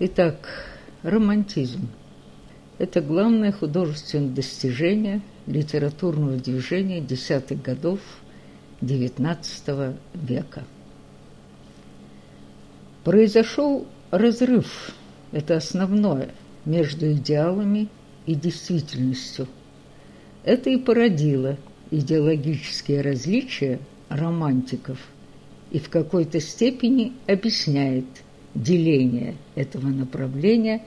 Итак, романтизм – это главное художественное достижение литературного движения десятых годов XIX века. Произошел разрыв, это основное, между идеалами и действительностью. Это и породило идеологические различия романтиков и в какой-то степени объясняет – деление этого направления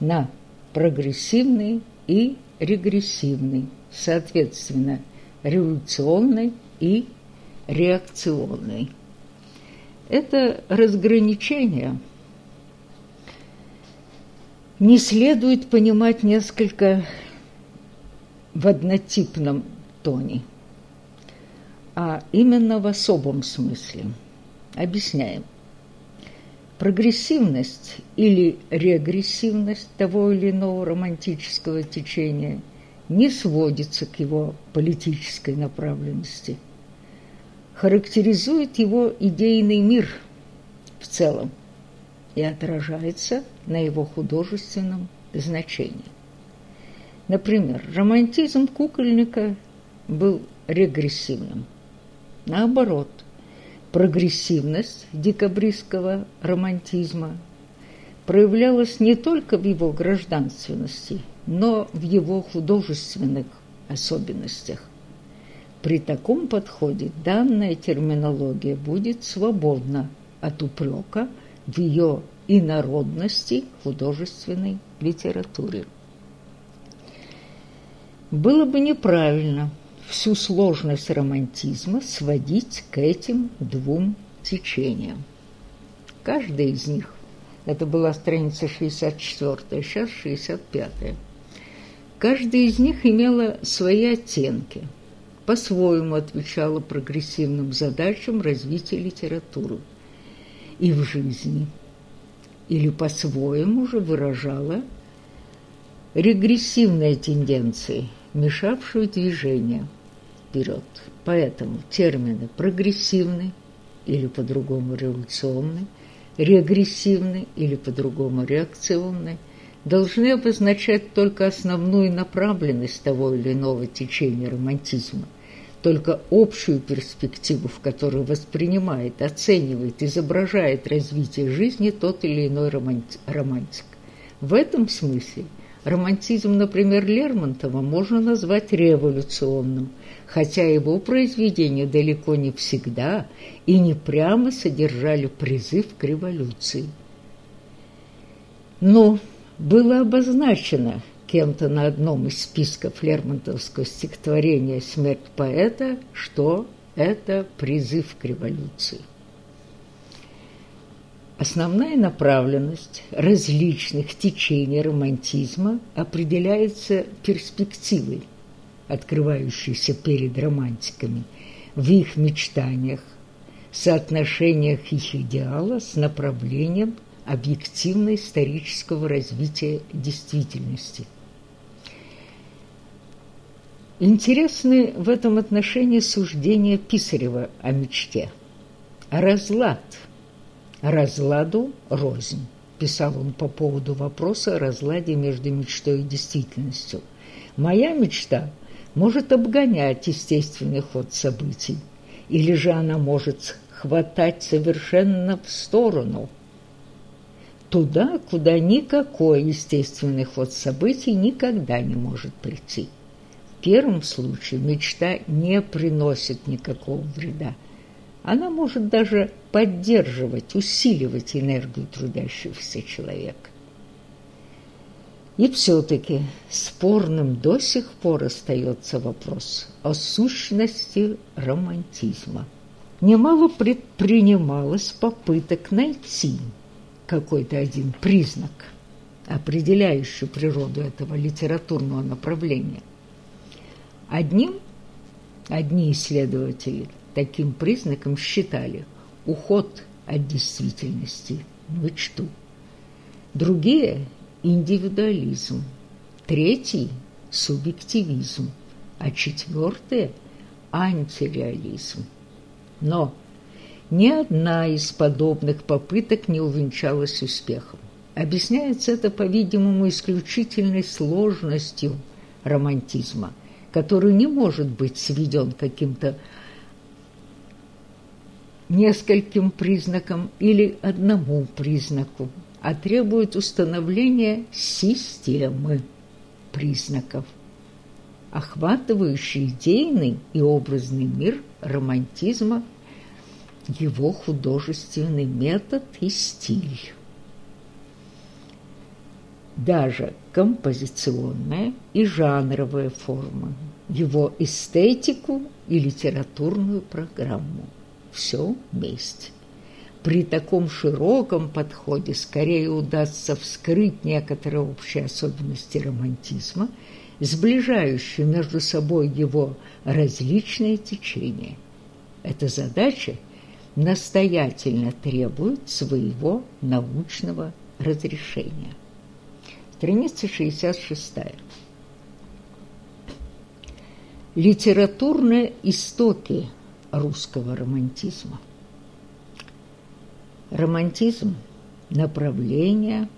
на прогрессивный и регрессивный, соответственно, революционный и реакционный. Это разграничение не следует понимать несколько в однотипном тоне, а именно в особом смысле. Объясняем – Прогрессивность или регрессивность того или иного романтического течения не сводится к его политической направленности, характеризует его идейный мир в целом и отражается на его художественном значении. Например, романтизм кукольника был регрессивным. Наоборот – Прогрессивность декабристского романтизма проявлялась не только в его гражданственности, но в его художественных особенностях. При таком подходе данная терминология будет свободна от упрека в ее инородности художественной литературе. Было бы неправильно – всю сложность романтизма сводить к этим двум течениям. Каждая из них, это была страница 64, сейчас 65, каждая из них имела свои оттенки, по-своему отвечала прогрессивным задачам развития литературы и в жизни, или по-своему же выражала регрессивные тенденции, мешавшие движению – вперед. Поэтому термины прогрессивный или по-другому революционный, регрессивный или по-другому реакционный должны обозначать только основную направленность того или иного течения романтизма, только общую перспективу, в которой воспринимает, оценивает, изображает развитие жизни тот или иной романтик. В этом смысле романтизм, например, Лермонтова можно назвать революционным – хотя его произведения далеко не всегда и не прямо содержали призыв к революции. Но было обозначено кем-то на одном из списков Лермонтовского стихотворения «Смерть поэта», что это призыв к революции. Основная направленность различных течений романтизма определяется перспективой – открывающийся перед романтиками, в их мечтаниях, соотношениях их идеала с направлением объективно-исторического развития действительности. Интересны в этом отношении суждения Писарева о мечте. Разлад. Разладу рознь, писал он по поводу вопроса о разладе между мечтой и действительностью. Моя мечта – может обгонять естественный ход событий, или же она может хватать совершенно в сторону, туда, куда никакой естественный ход событий никогда не может прийти. В первом случае мечта не приносит никакого вреда. Она может даже поддерживать, усиливать энергию трудящегося человека. И все-таки спорным до сих пор остается вопрос о сущности романтизма. Немало предпринималось попыток найти какой-то один признак, определяющий природу этого литературного направления. Одним, одни исследователи таким признаком считали уход от действительности, мечту. Другие индивидуализм, третий – субъективизм, а четвертый – антиреализм. Но ни одна из подобных попыток не увенчалась успехом. Объясняется это, по-видимому, исключительной сложностью романтизма, который не может быть сведен каким-то нескольким признакам или одному признаку, а требует установления системы признаков, охватывающей идейный и образный мир романтизма, его художественный метод и стиль даже композиционная и жанровая форма, его эстетику и литературную программу. Все вместе. При таком широком подходе скорее удастся вскрыть некоторые общие особенности романтизма, сближающие между собой его различные течения. Эта задача настоятельно требует своего научного разрешения. Страница 66. Литературные истоки русского романтизма. Романтизм – направление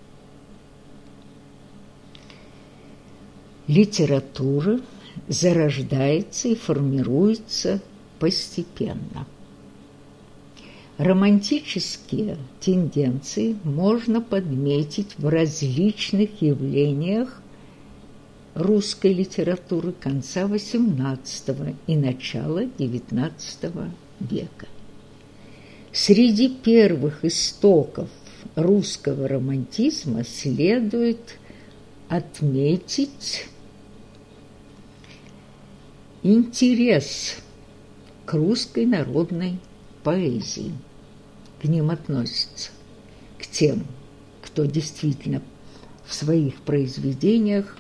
литературы зарождается и формируется постепенно – Романтические тенденции можно подметить в различных явлениях русской литературы конца XVIII и начала XIX века. Среди первых истоков русского романтизма следует отметить интерес к русской народной поэзии – к ним относится, к тем, кто действительно в своих произведениях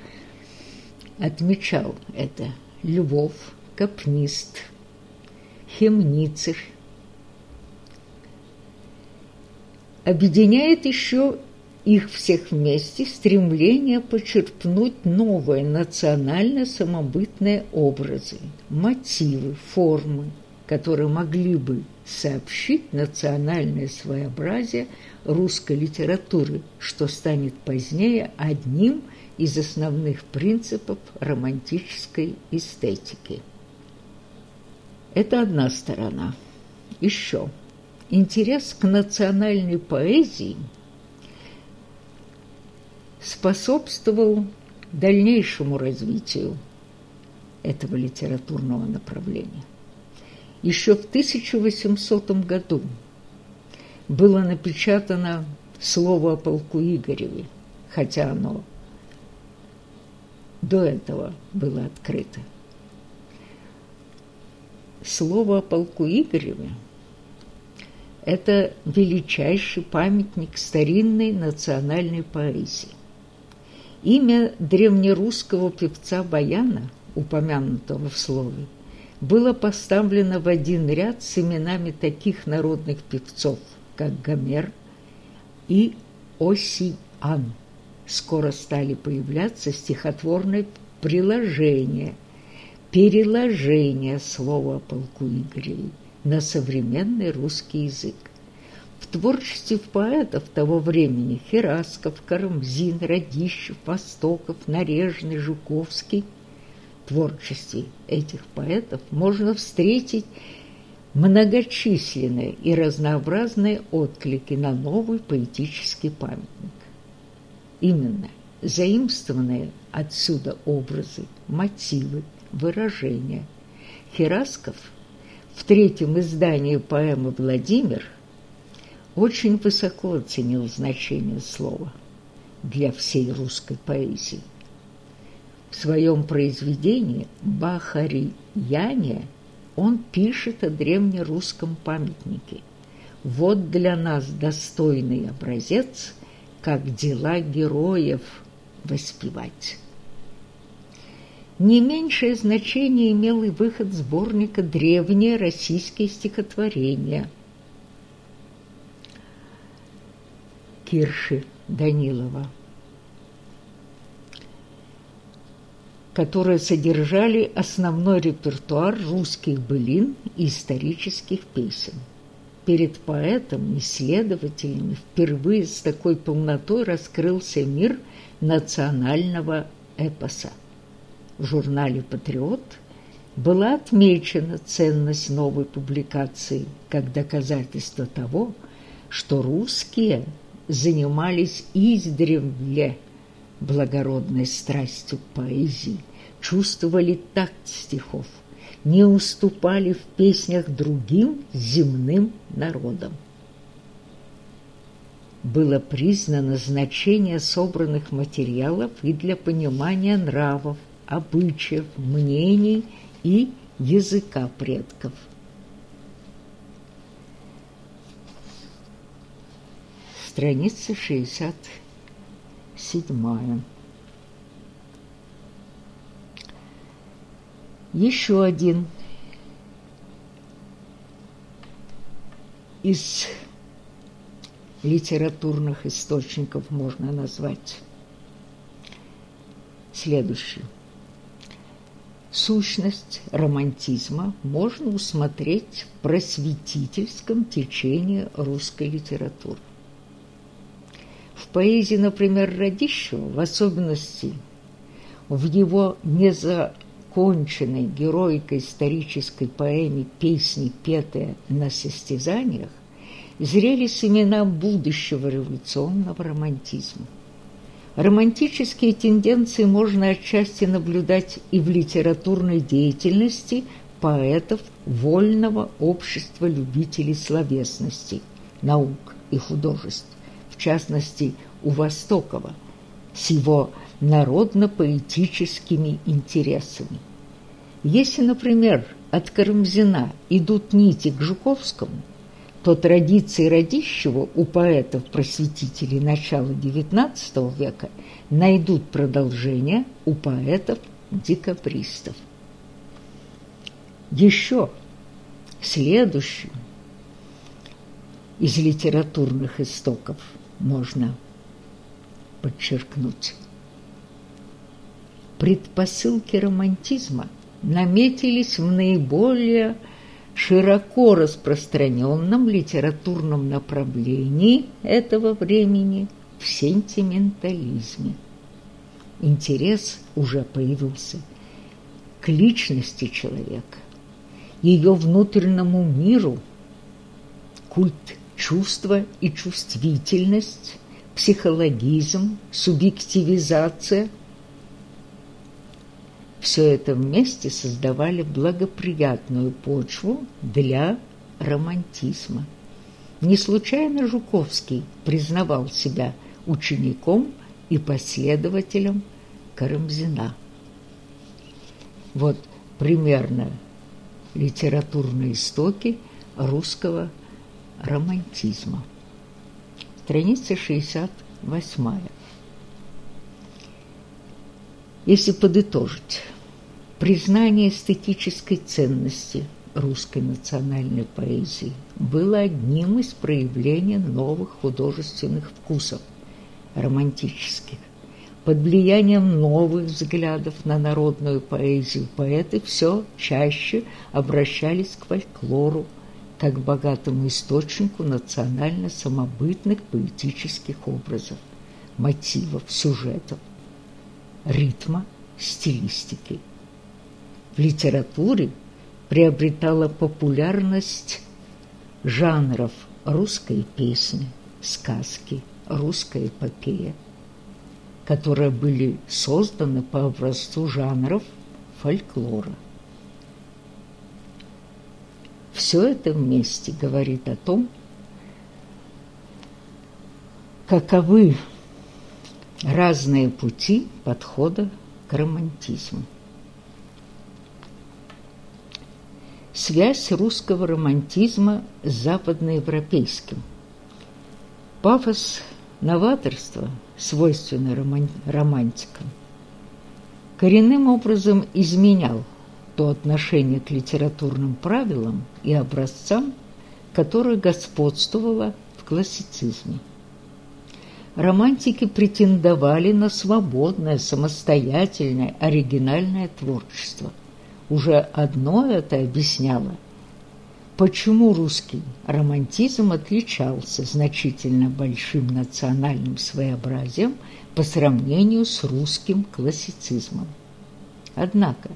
отмечал это Львов, Капнист, Хемницер. Объединяет еще их всех вместе стремление почерпнуть новые национально-самобытные образы, мотивы, формы, которые могли бы сообщить национальное своеобразие русской литературы, что станет позднее одним из основных принципов романтической эстетики. Это одна сторона. Еще. Интерес к национальной поэзии способствовал дальнейшему развитию этого литературного направления еще в 1800 году было напечатано слово о полку Игореве, хотя оно до этого было открыто. Слово о полку Игореве – это величайший памятник старинной национальной поэзии. Имя древнерусского певца Баяна, упомянутого в слове, было поставлено в один ряд с именами таких народных певцов, как Гомер и Осиан. Скоро стали появляться стихотворные приложения, переложения слова полку Игореве на современный русский язык. Творчестве поэтов того времени Херасков, Карамзин, Радищев, Востоков, Нарежный, Жуковский – творчестве этих поэтов можно встретить многочисленные и разнообразные отклики на новый поэтический памятник. Именно заимствованные отсюда образы, мотивы, выражения. Херасков в третьем издании поэмы «Владимир» очень высоко оценил значение слова для всей русской поэзии. В своем произведении «Бахарияне» он пишет о древнерусском памятнике. Вот для нас достойный образец, как дела героев воспевать. Не меньшее значение имел и выход сборника «Древние российские стихотворения» Кирши Данилова. которые содержали основной репертуар русских былин и исторических песен. перед поэтом, исследователями впервые с такой полнотой раскрылся мир национального эпоса. В журнале «Патриот» была отмечена ценность новой публикации как доказательство того, что русские занимались издревле благородной страстью поэзии, чувствовали такт стихов, не уступали в песнях другим земным народам. Было признано значение собранных материалов и для понимания нравов, обычаев, мнений и языка предков. Страница 67. Еще один из литературных источников можно назвать следующий. Сущность романтизма можно усмотреть в просветительском течении русской литературы. В поэзии, например, Радищева, в особенности в его незаконченной героико-исторической поэме «Песни, петые на состязаниях», зрели семена будущего революционного романтизма. Романтические тенденции можно отчасти наблюдать и в литературной деятельности поэтов вольного общества любителей словесности, наук и художеств, частности у Востокова, с его народно-поэтическими интересами. Если, например, от Карамзина идут нити к Жуковскому, то традиции Радищева у поэтов-просветителей начала XIX века найдут продолжение у поэтов-декабристов. Еще следующим из литературных истоков можно подчеркнуть. Предпосылки романтизма наметились в наиболее широко распространенном литературном направлении этого времени в сентиментализме. Интерес уже появился к личности человека, ее внутреннему миру, культ чувства и чувствительность, психологизм, субъективизация – все это вместе создавали благоприятную почву для романтизма. Не случайно Жуковский признавал себя учеником и последователем Карамзина. Вот примерно литературные истоки русского романтизма. Страница 68. Если подытожить, признание эстетической ценности русской национальной поэзии было одним из проявлений новых художественных вкусов, романтических. Под влиянием новых взглядов на народную поэзию поэты все чаще обращались к фольклору, как к богатому источнику национально-самобытных поэтических образов, мотивов, сюжетов ритма, стилистики. В литературе приобретала популярность жанров русской песни, сказки, русская эпопея, которые были созданы по образцу жанров фольклора. Все это вместе говорит о том, каковы разные пути подхода к романтизму. Связь русского романтизма с западноевропейским. Пафос новаторства, свойственный романтикам, коренным образом изменял то отношение к литературным правилам и образцам, которое господствовало в классицизме романтики претендовали на свободное, самостоятельное, оригинальное творчество. Уже одно это объясняло почему русский романтизм отличался значительно большим национальным своеобразием по сравнению с русским классицизмом. Однако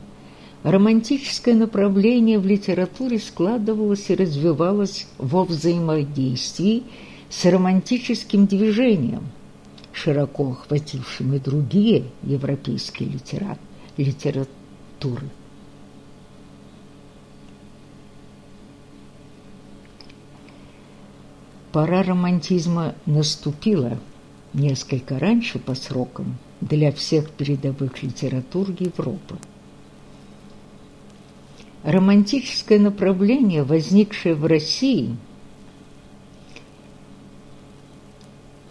романтическое направление в литературе складывалось и развивалось во взаимодействии с романтическим движением, широко охватившим и другие европейские литературы. Пора романтизма наступила несколько раньше по срокам для всех передовых литератур Европы. Романтическое направление, возникшее в России,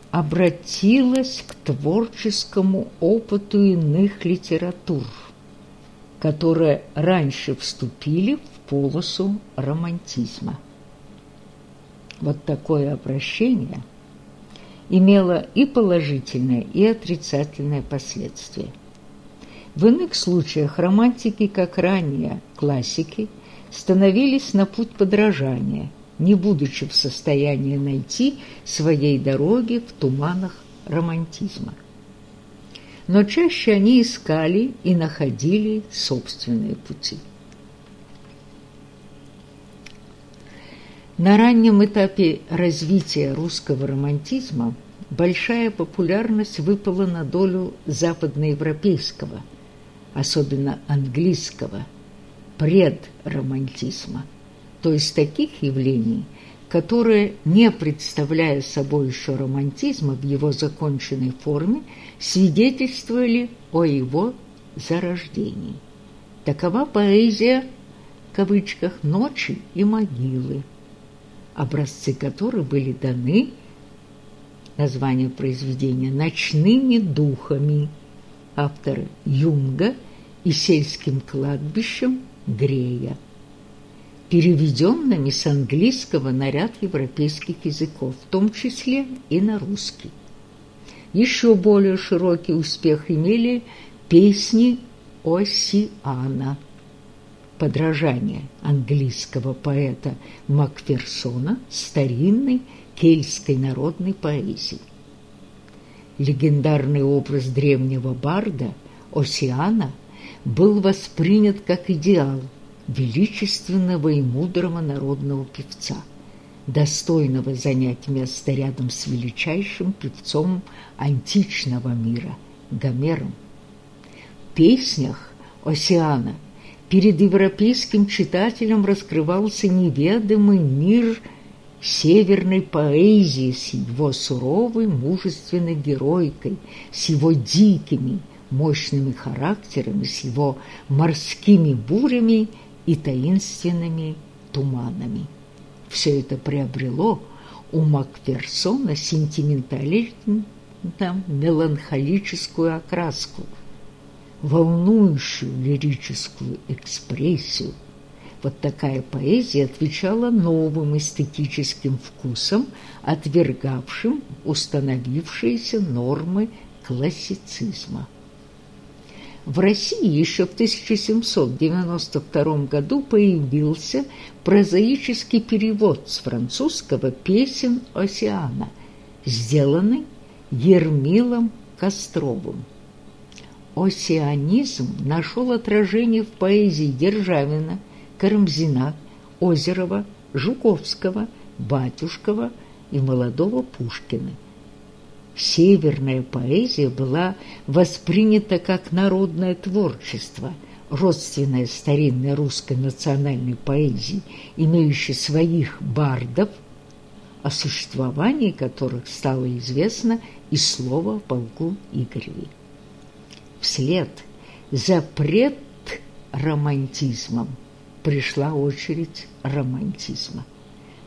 обратилось к творческому опыту иных литератур, которые раньше вступили в полосу романтизма. Вот такое обращение имело и положительное, и отрицательное последствия. В иных случаях романтики, как ранее классики, становились на путь подражания, не будучи в состоянии найти своей дороги в туманах романтизма. Но чаще они искали и находили собственные пути. На раннем этапе развития русского романтизма большая популярность выпала на долю западноевропейского, особенно английского, предромантизма, то есть таких явлений, которые, не представляя собой еще романтизма в его законченной форме, свидетельствовали о его зарождении. Такова поэзия, в кавычках, «ночи и могилы», образцы которых были даны, название произведения, «Ночными духами» автора Юнга и сельским кладбищем Грея, переведенными с английского на ряд европейских языков, в том числе и на русский. Еще более широкий успех имели песни Осиана – подражание английского поэта Макферсона старинной кельтской народной поэзии. Легендарный образ древнего барда Осиана был воспринят как идеал величественного и мудрого народного певца, достойного занять место рядом с величайшим певцом античного мира Гомером. В песнях Осиана – перед европейским читателем раскрывался неведомый мир северной поэзии с его суровой мужественной геройкой, с его дикими, мощными характерами, с его морскими бурями и таинственными туманами. Все это приобрело у Макферсона сентиментальную меланхолическую окраску – волнующую лирическую экспрессию. Вот такая поэзия отвечала новым эстетическим вкусам, отвергавшим установившиеся нормы классицизма. В России еще в 1792 году появился прозаический перевод с французского песен Осиана, сделанный Ермилом Костровым. Осианизм нашел отражение в поэзии Державина, Карамзина, Озерова, Жуковского, Батюшкова и молодого Пушкина. Северная поэзия была воспринята как народное творчество, родственное старинной русской национальной поэзии, имеющей своих бардов, о существовании которых стало известно из слова полку Игореве вслед за предромантизмом пришла очередь романтизма.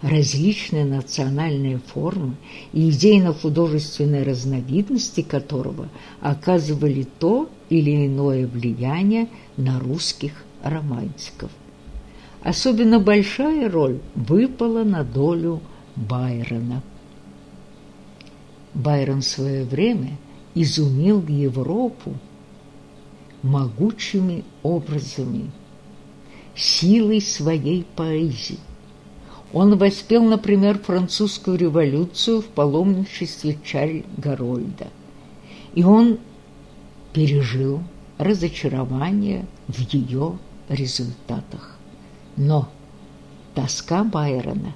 Различные национальные формы и идейно-художественные разновидности которого оказывали то или иное влияние на русских романтиков. Особенно большая роль выпала на долю Байрона. Байрон в свое время изумил Европу могучими образами, силой своей поэзии. Он воспел, например, французскую революцию в паломничестве Чарль Гарольда. И он пережил разочарование в ее результатах. Но тоска Байрона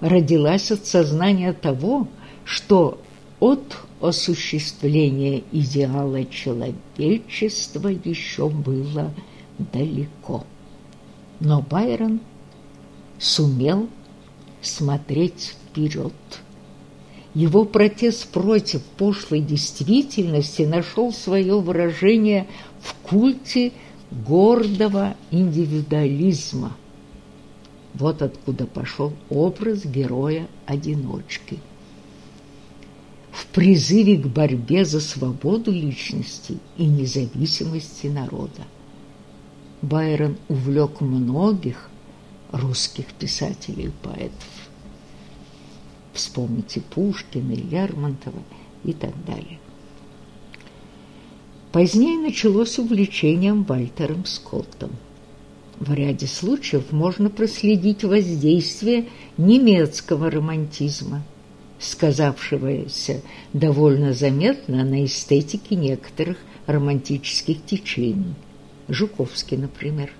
родилась от сознания того, что от осуществления идеала человечества еще было далеко. Но Байрон сумел смотреть вперед. Его протест против пошлой действительности нашел свое выражение в культе гордого индивидуализма. Вот откуда пошел образ героя-одиночки. В призыве к борьбе за свободу личности и независимости народа. Байрон увлек многих русских писателей и поэтов. Вспомните Пушкина, Лермонтова и так далее. Позднее началось увлечением Вальтером Скоттом. В ряде случаев можно проследить воздействие немецкого романтизма, сказавшегося довольно заметно на эстетике некоторых романтических течений. Жуковский, например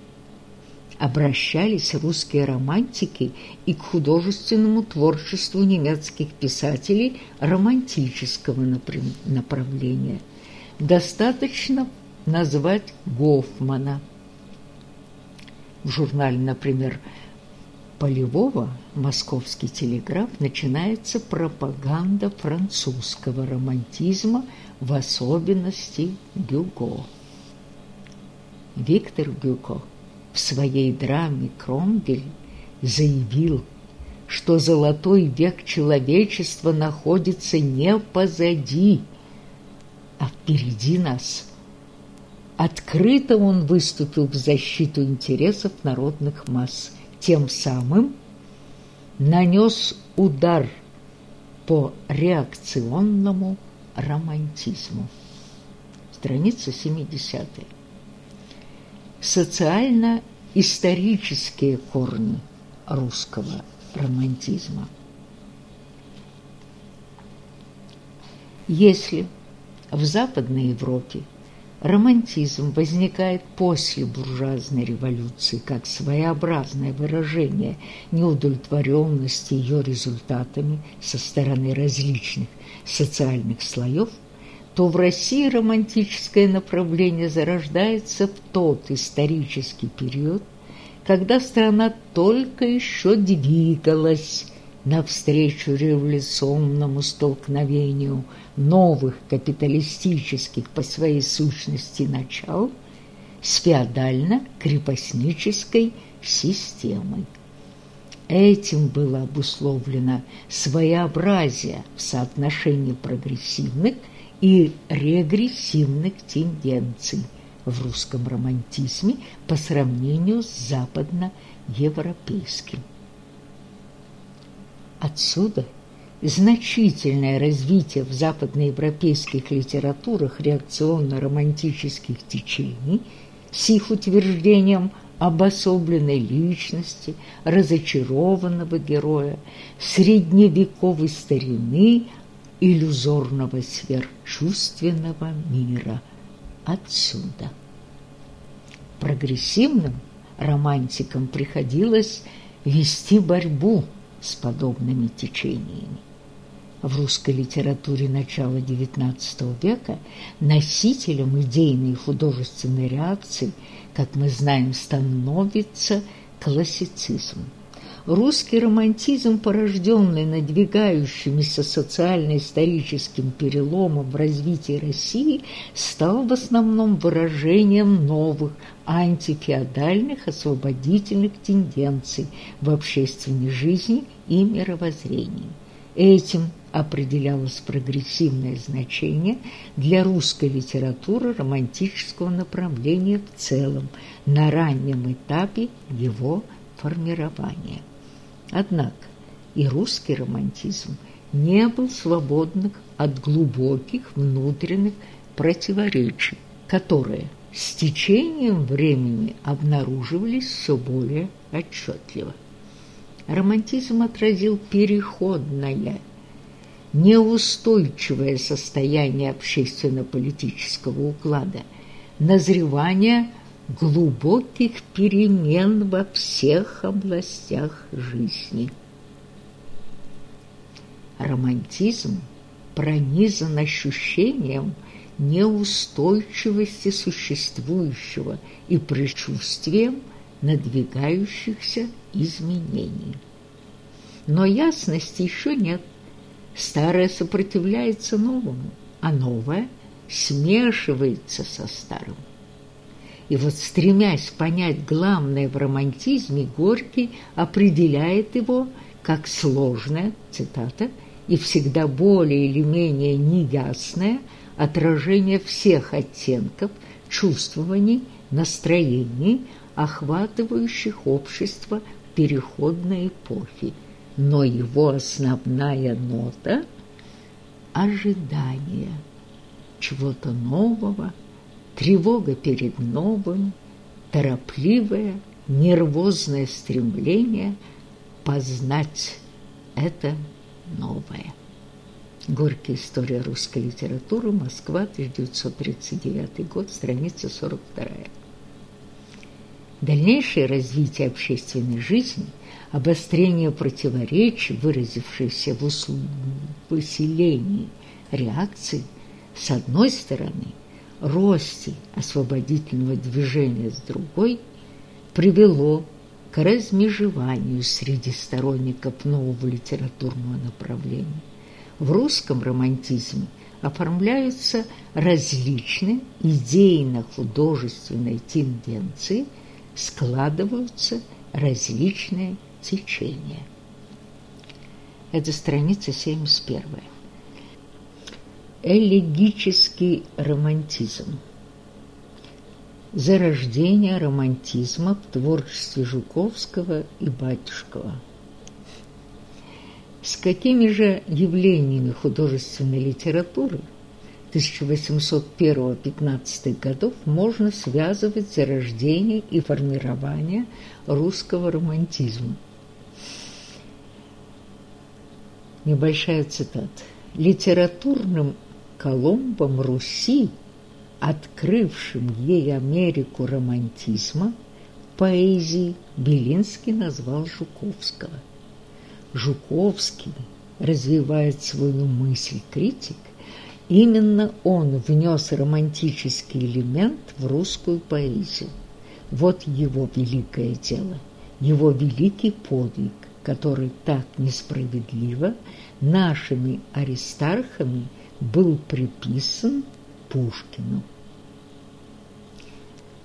обращались русские романтики и к художественному творчеству немецких писателей романтического направления. Достаточно назвать Гофмана. В журнале, например, Полевого «Московский телеграф» начинается пропаганда французского романтизма, в особенности Гюго. Виктор Гюго – в своей драме Кромвель заявил, что золотой век человечества находится не позади, а впереди нас. Открыто он выступил в защиту интересов народных масс, тем самым нанес удар по реакционному романтизму. Страница 70 социально-исторические корни русского романтизма. Если в Западной Европе романтизм возникает после буржуазной революции как своеобразное выражение неудовлетворенности ее результатами со стороны различных социальных слоев – то в России романтическое направление зарождается в тот исторический период, когда страна только еще двигалась навстречу революционному столкновению новых капиталистических по своей сущности начал с феодально-крепостнической системой. Этим было обусловлено своеобразие в соотношении прогрессивных – и регрессивных тенденций в русском романтизме по сравнению с западноевропейским. Отсюда значительное развитие в западноевропейских литературах реакционно-романтических течений с их утверждением обособленной личности, разочарованного героя, средневековой старины, иллюзорного сверхчувственного мира отсюда. Прогрессивным романтикам приходилось вести борьбу с подобными течениями. В русской литературе начала XIX века носителем идейной и художественной реакции, как мы знаем, становится классицизм – Русский романтизм, порожденный надвигающимися социально-историческим переломом в развитии России, стал в основном выражением новых антифеодальных освободительных тенденций в общественной жизни и мировоззрении. Этим определялось прогрессивное значение для русской литературы романтического направления в целом на раннем этапе его формирования. Однако и русский романтизм не был свободным от глубоких внутренних противоречий, которые с течением времени обнаруживались все более отчетливо. Романтизм отразил переходное, неустойчивое состояние общественно-политического уклада, назревание глубоких перемен во всех областях жизни. Романтизм пронизан ощущением неустойчивости существующего и предчувствием надвигающихся изменений. Но ясности еще нет. Старое сопротивляется новому, а новое смешивается со старым. И вот, стремясь понять главное в романтизме, Горький определяет его как сложное, цитата, и всегда более или менее неясное отражение всех оттенков, чувствований, настроений, охватывающих общество переходной эпохи. Но его основная нота – ожидание чего-то нового, тревога перед новым, торопливое, нервозное стремление познать это новое. Горькая история русской литературы, Москва, 1939 год, страница 42. Дальнейшее развитие общественной жизни, обострение противоречий, выразившееся в усилении реакции, с одной стороны, росте освободительного движения с другой, привело к размежеванию среди сторонников нового литературного направления. В русском романтизме оформляются различные идейно-художественные тенденции, складываются различные течения. Это страница 71. Элегический романтизм зарождение романтизма в творчестве Жуковского и Батюшкова. С какими же явлениями художественной литературы 1801-15 годов можно связывать зарождение и формирование русского романтизма? Небольшая цитата. «Литературным Колумбом Руси – открывшим ей Америку романтизма, поэзии Белинский назвал Жуковского. Жуковский развивает свою мысль критик, именно он внес романтический элемент в русскую поэзию. Вот его великое дело, его великий подвиг, который так несправедливо нашими аристархами был приписан Пушкину.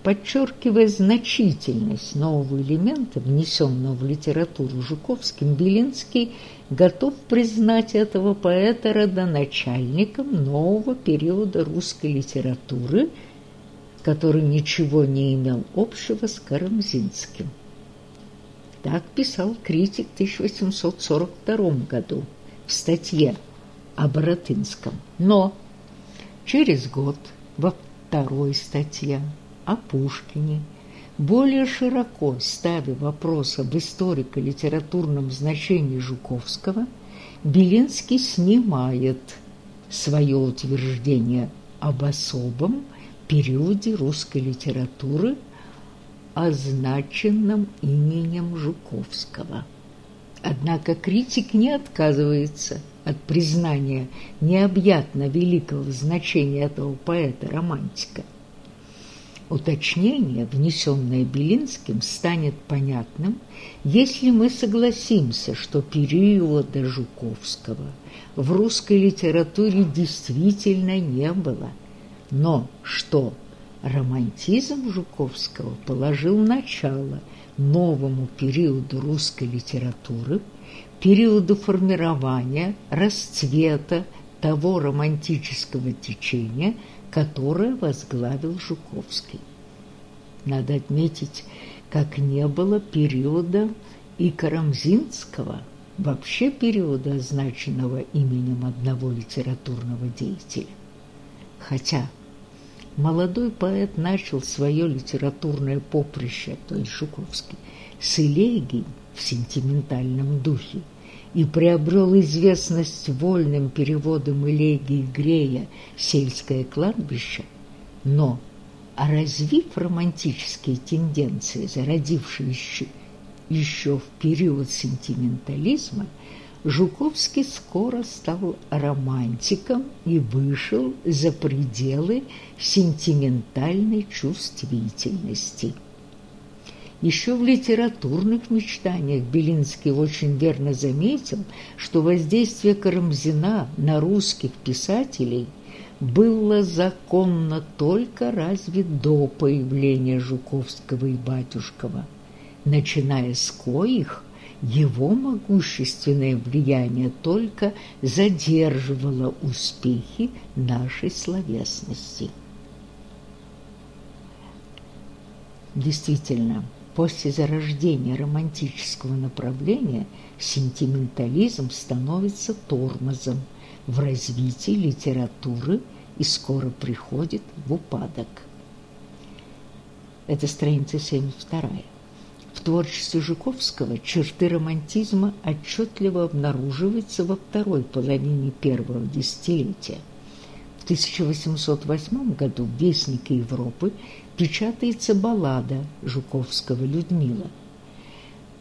Подчеркивая значительность нового элемента, внесенного в литературу Жуковским, Белинский готов признать этого поэта родоначальником нового периода русской литературы, который ничего не имел общего с Карамзинским. Так писал критик в 1842 году в статье о Боротынском. Но через год во второй статье о Пушкине, более широко ставя вопрос об историко-литературном значении Жуковского, Белинский снимает свое утверждение об особом периоде русской литературы, означенном именем Жуковского. Однако критик не отказывается от признания необъятно великого значения этого поэта-романтика – Уточнение, внесенное Белинским, станет понятным, если мы согласимся, что периода Жуковского в русской литературе действительно не было, но что романтизм Жуковского положил начало новому периоду русской литературы, периоду формирования, расцвета того романтического течения, которое возглавил Жуковский. Надо отметить, как не было периода и Карамзинского, вообще периода, означенного именем одного литературного деятеля. Хотя молодой поэт начал свое литературное поприще, то есть Жуковский, с элегий в сентиментальном духе и приобрел известность вольным переводом элегии Грея «Сельское кладбище», но, развив романтические тенденции, зародившиеся еще в период сентиментализма, Жуковский скоро стал романтиком и вышел за пределы сентиментальной чувствительности. Еще в литературных мечтаниях Белинский очень верно заметил, что воздействие Карамзина на русских писателей было законно только разве до появления Жуковского и Батюшкова, начиная с коих его могущественное влияние только задерживало успехи нашей словесности. Действительно, после зарождения романтического направления сентиментализм становится тормозом в развитии литературы и скоро приходит в упадок. Это страница 72. В творчестве Жуковского черты романтизма отчетливо обнаруживаются во второй половине первого десятилетия. В 1808 году в «Вестнике Европы» печатается баллада Жуковского «Людмила»,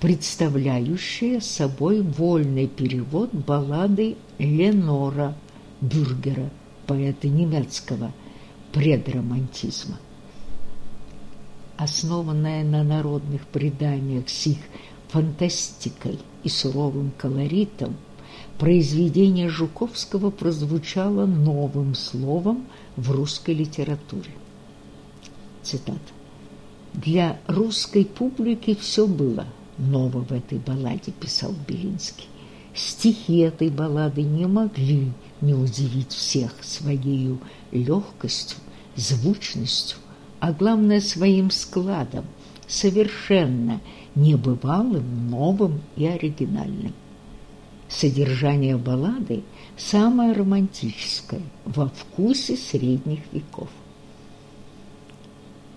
представляющая собой вольный перевод баллады Ленора Бюргера, поэта немецкого предромантизма основанная на народных преданиях с их фантастикой и суровым колоритом, произведение Жуковского прозвучало новым словом в русской литературе. Цитата. «Для русской публики все было ново в этой балладе», – писал Белинский. Стихи этой баллады не могли не удивить всех своей легкостью, звучностью, а главное своим складом, совершенно небывалым, новым и оригинальным. Содержание баллады самое романтическое, во вкусе средних веков.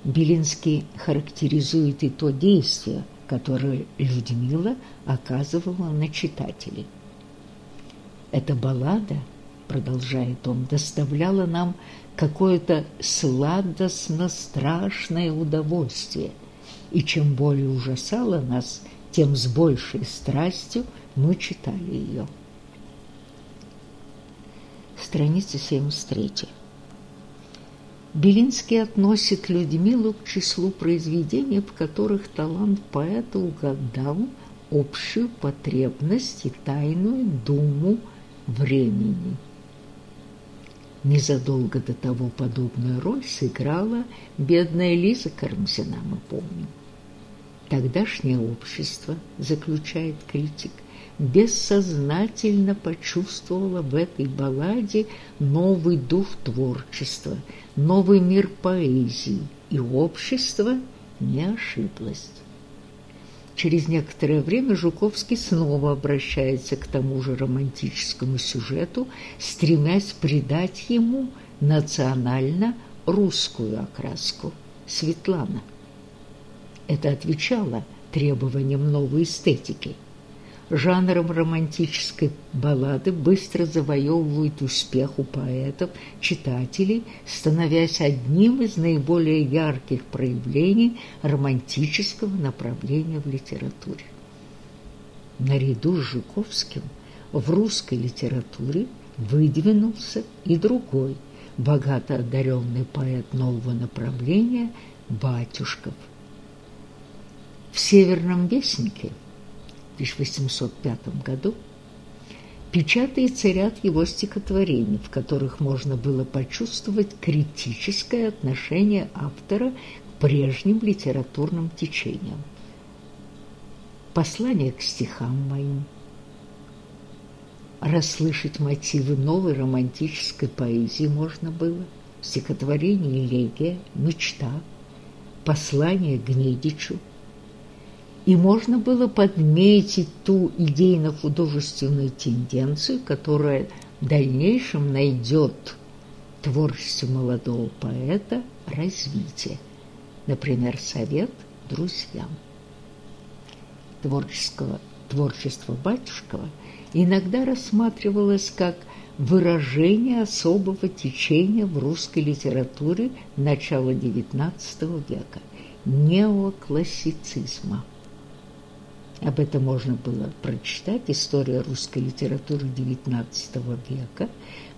Белинский характеризует и то действие, которое Людмила оказывала на читателей. Эта баллада, продолжает он, доставляла нам какое-то сладостно-страшное удовольствие, и чем более ужасало нас, тем с большей страстью мы читали ее. Страница 73. Белинский относит Людмилу к числу произведений, в которых талант поэта угадал общую потребность и тайную думу времени – Незадолго до того подобную роль сыграла бедная Лиза Карамзина, мы помним. Тогдашнее общество, заключает критик, бессознательно почувствовало в этой балладе новый дух творчества, новый мир поэзии, и общество не ошиблось. Через некоторое время Жуковский снова обращается к тому же романтическому сюжету, стремясь придать ему национально-русскую окраску Светлана. Это отвечало требованиям новой эстетики – жанром романтической баллады быстро завоевывают успех у поэтов, читателей, становясь одним из наиболее ярких проявлений романтического направления в литературе. Наряду с Жуковским в русской литературе выдвинулся и другой, богато одаренный поэт нового направления Батюшков. В «Северном вестнике» 1805 году печатается ряд его стихотворений, в которых можно было почувствовать критическое отношение автора к прежним литературным течениям. Послание к стихам моим, расслышать мотивы новой романтической поэзии можно было, стихотворение «Элегия», «Мечта», послание Гнедичу – и можно было подметить ту идейно-художественную тенденцию, которая в дальнейшем найдет творчестве молодого поэта развитие. Например, совет друзьям. творческого, творчества Батюшкова иногда рассматривалось как выражение особого течения в русской литературе начала XIX века – неоклассицизма. Об этом можно было прочитать «История русской литературы XIX века»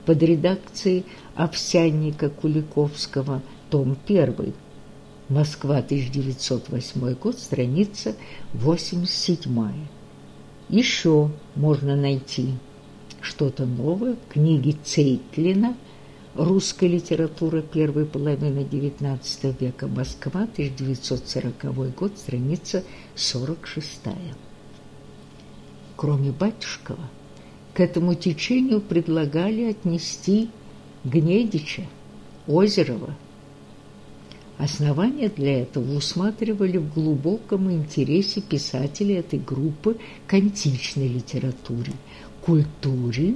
под редакцией Овсянника Куликовского, том 1, Москва, 1908 год, страница 87. Еще можно найти что-то новое в книге Цейтлина «Русская литература первой половины XIX века. Москва, 1940 год, страница 46». Кроме Батюшкова, к этому течению предлагали отнести Гнедича, Озерова, Основания для этого усматривали в глубоком интересе писателей этой группы к античной литературе, культуре,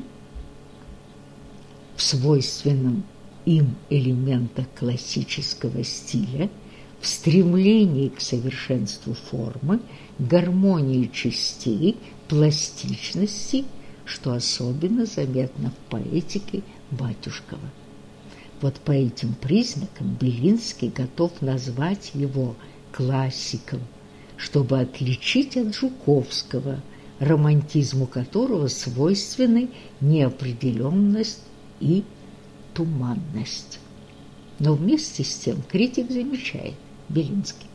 в свойственном им элементах классического стиля, в стремлении к совершенству формы, гармонии частей, пластичности, что особенно заметно в поэтике Батюшкова. Вот по этим признакам Белинский готов назвать его классиком, чтобы отличить от Жуковского, романтизму которого свойственны неопределенность и туманность. Но вместе с тем критик замечает, Белинский,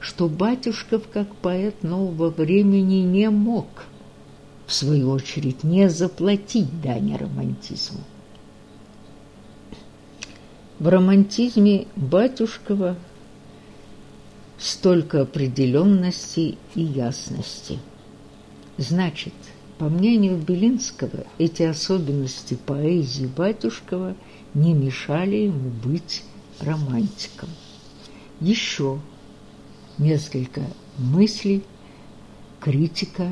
что Батюшков как поэт нового времени не мог, в свою очередь, не заплатить дань романтизму. В романтизме Батюшкова столько определенности и ясности. Значит, по мнению Белинского, эти особенности поэзии Батюшкова не мешали ему быть романтиком. Еще несколько мыслей критика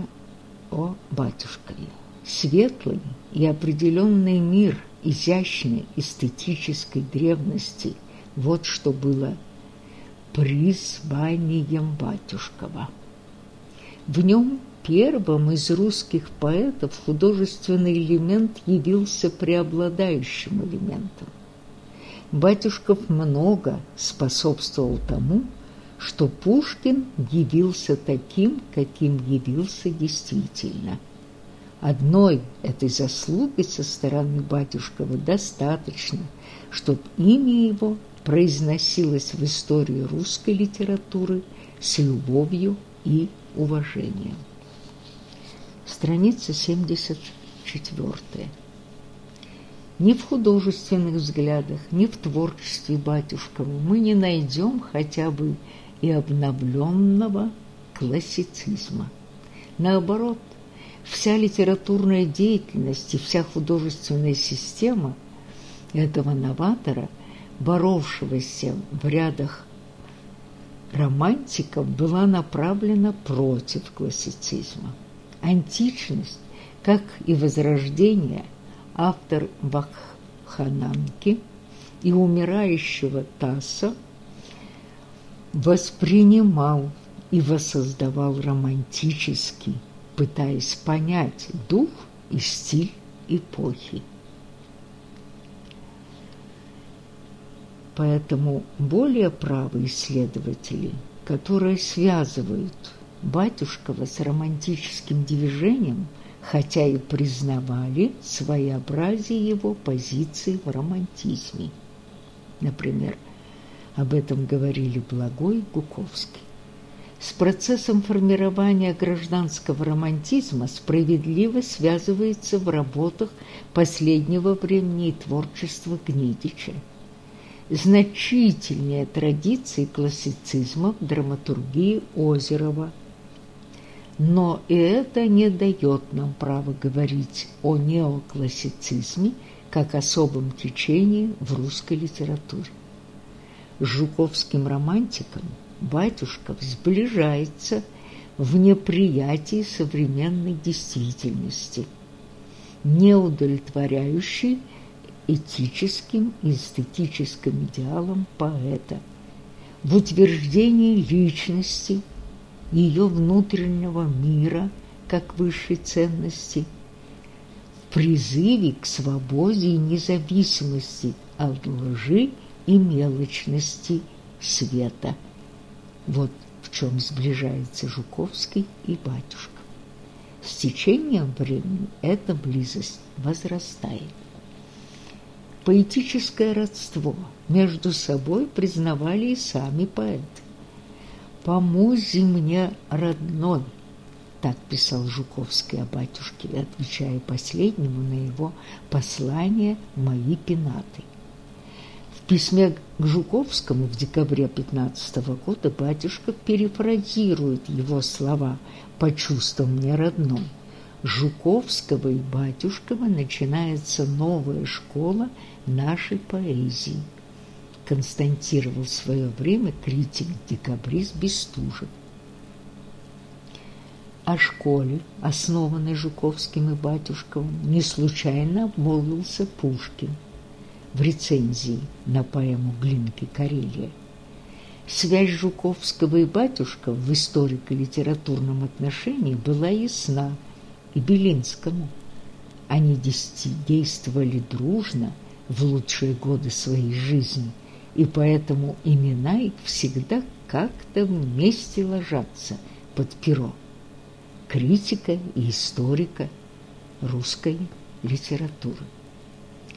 о Батюшкове. Светлый и определенный мир – изящной эстетической древности. Вот что было призванием Батюшкова. В нем первым из русских поэтов художественный элемент явился преобладающим элементом. Батюшков много способствовал тому, что Пушкин явился таким, каким явился действительно – Одной этой заслуги со стороны батюшкова достаточно, чтобы имя его произносилось в истории русской литературы с любовью и уважением. Страница 74. Ни в художественных взглядах, ни в творчестве Батюшкова мы не найдем хотя бы и обновленного классицизма. Наоборот, вся литературная деятельность и вся художественная система этого новатора, боровшегося в рядах романтиков, была направлена против классицизма. Античность, как и Возрождение, автор Ваххананки и умирающего Таса воспринимал и воссоздавал романтический пытаясь понять дух и стиль эпохи. Поэтому более правые исследователи, которые связывают Батюшкова с романтическим движением, хотя и признавали своеобразие его позиции в романтизме. Например, об этом говорили Благой Гуковский с процессом формирования гражданского романтизма справедливо связывается в работах последнего времени и творчества Гнедича. Значительнее традиции классицизма в драматургии Озерова. Но и это не дает нам права говорить о неоклассицизме как особом течении в русской литературе. С жуковским романтиком – Батюшков сближается в неприятии современной действительности, не удовлетворяющей этическим и эстетическим идеалам поэта, в утверждении личности ее внутреннего мира как высшей ценности, в призыве к свободе и независимости от лжи и мелочности света. Вот в чем сближается Жуковский и батюшка. С течением времени эта близость возрастает. Поэтическое родство между собой признавали и сами поэты. «По музе мне родной», так писал Жуковский о батюшке, отвечая последнему на его послание «Мои пенаты». В письме к Жуковскому в декабре 15 года батюшка перефразирует его слова «почувствовал мне родном». Жуковского и Батюшкова начинается новая школа нашей поэзии, константировал в свое время критик-декабрист Бестужев. О школе, основанной Жуковским и Батюшковым, не случайно обмолвился Пушкин в рецензии на поэму Глинки «Карелия». Связь Жуковского и Батюшкова в историко-литературном отношении была ясна и Белинскому. Они действовали дружно в лучшие годы своей жизни, и поэтому имена их всегда как-то вместе ложатся под перо критика и историка русской литературы.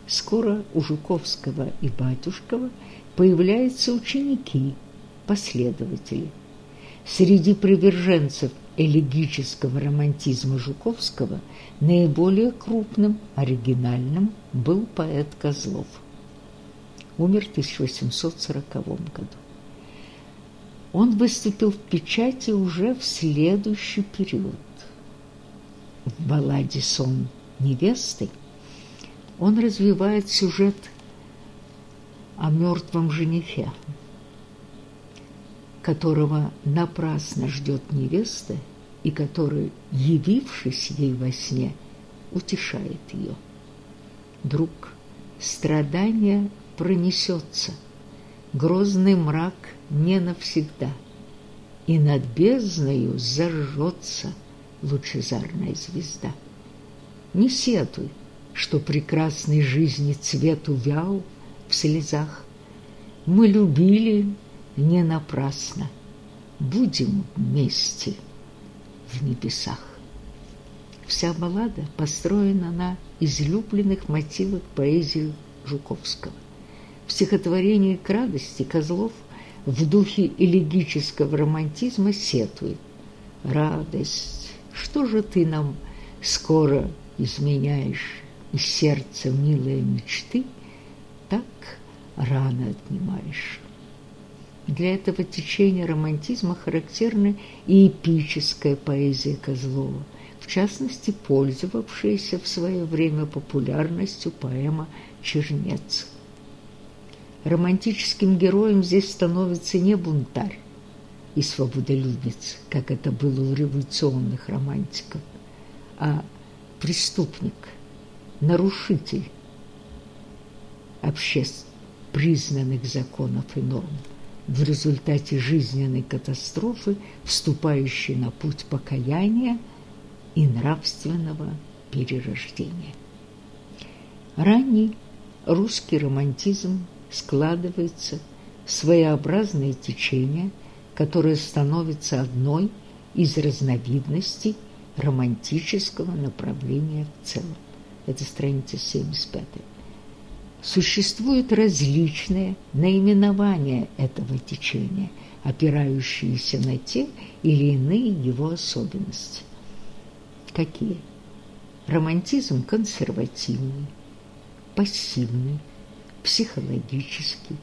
Скоро у Жуковского и Батюшкова появляются ученики, последователи. Среди приверженцев элегического романтизма Жуковского наиболее крупным, оригинальным был поэт Козлов. Умер в 1840 году. Он выступил в печати уже в следующий период. В балладе «Сон невесты» он развивает сюжет о мертвом женихе, которого напрасно ждет невеста и который, явившись ей во сне, утешает ее. Друг, страдание пронесется, грозный мрак не навсегда, и над бездною зажжется лучезарная звезда. Не сетуй, что прекрасной жизни цвет увял в слезах. Мы любили не напрасно, будем вместе в небесах. Вся баллада построена на излюбленных мотивах поэзии Жуковского. В стихотворении «К радости» Козлов в духе элегического романтизма сетует. «Радость, что же ты нам скоро изменяешь из сердца милые мечты, так рано отнимаешь?» Для этого течения романтизма характерна и эпическая поэзия Козлова, в частности, пользовавшаяся в свое время популярностью поэма «Чернец». Романтическим героем здесь становится не бунтарь и свободолюбец, как это было у революционных романтиков, а преступник, нарушитель обществ, признанных законов и норм в результате жизненной катастрофы, вступающей на путь покаяния и нравственного перерождения. Ранний русский романтизм складывается своеобразное течение, которое становится одной из разновидностей романтического направления в целом. Это страница 75 существуют различные наименования этого течения, опирающиеся на те или иные его особенности. Какие? Романтизм консервативный, пассивный, психологический,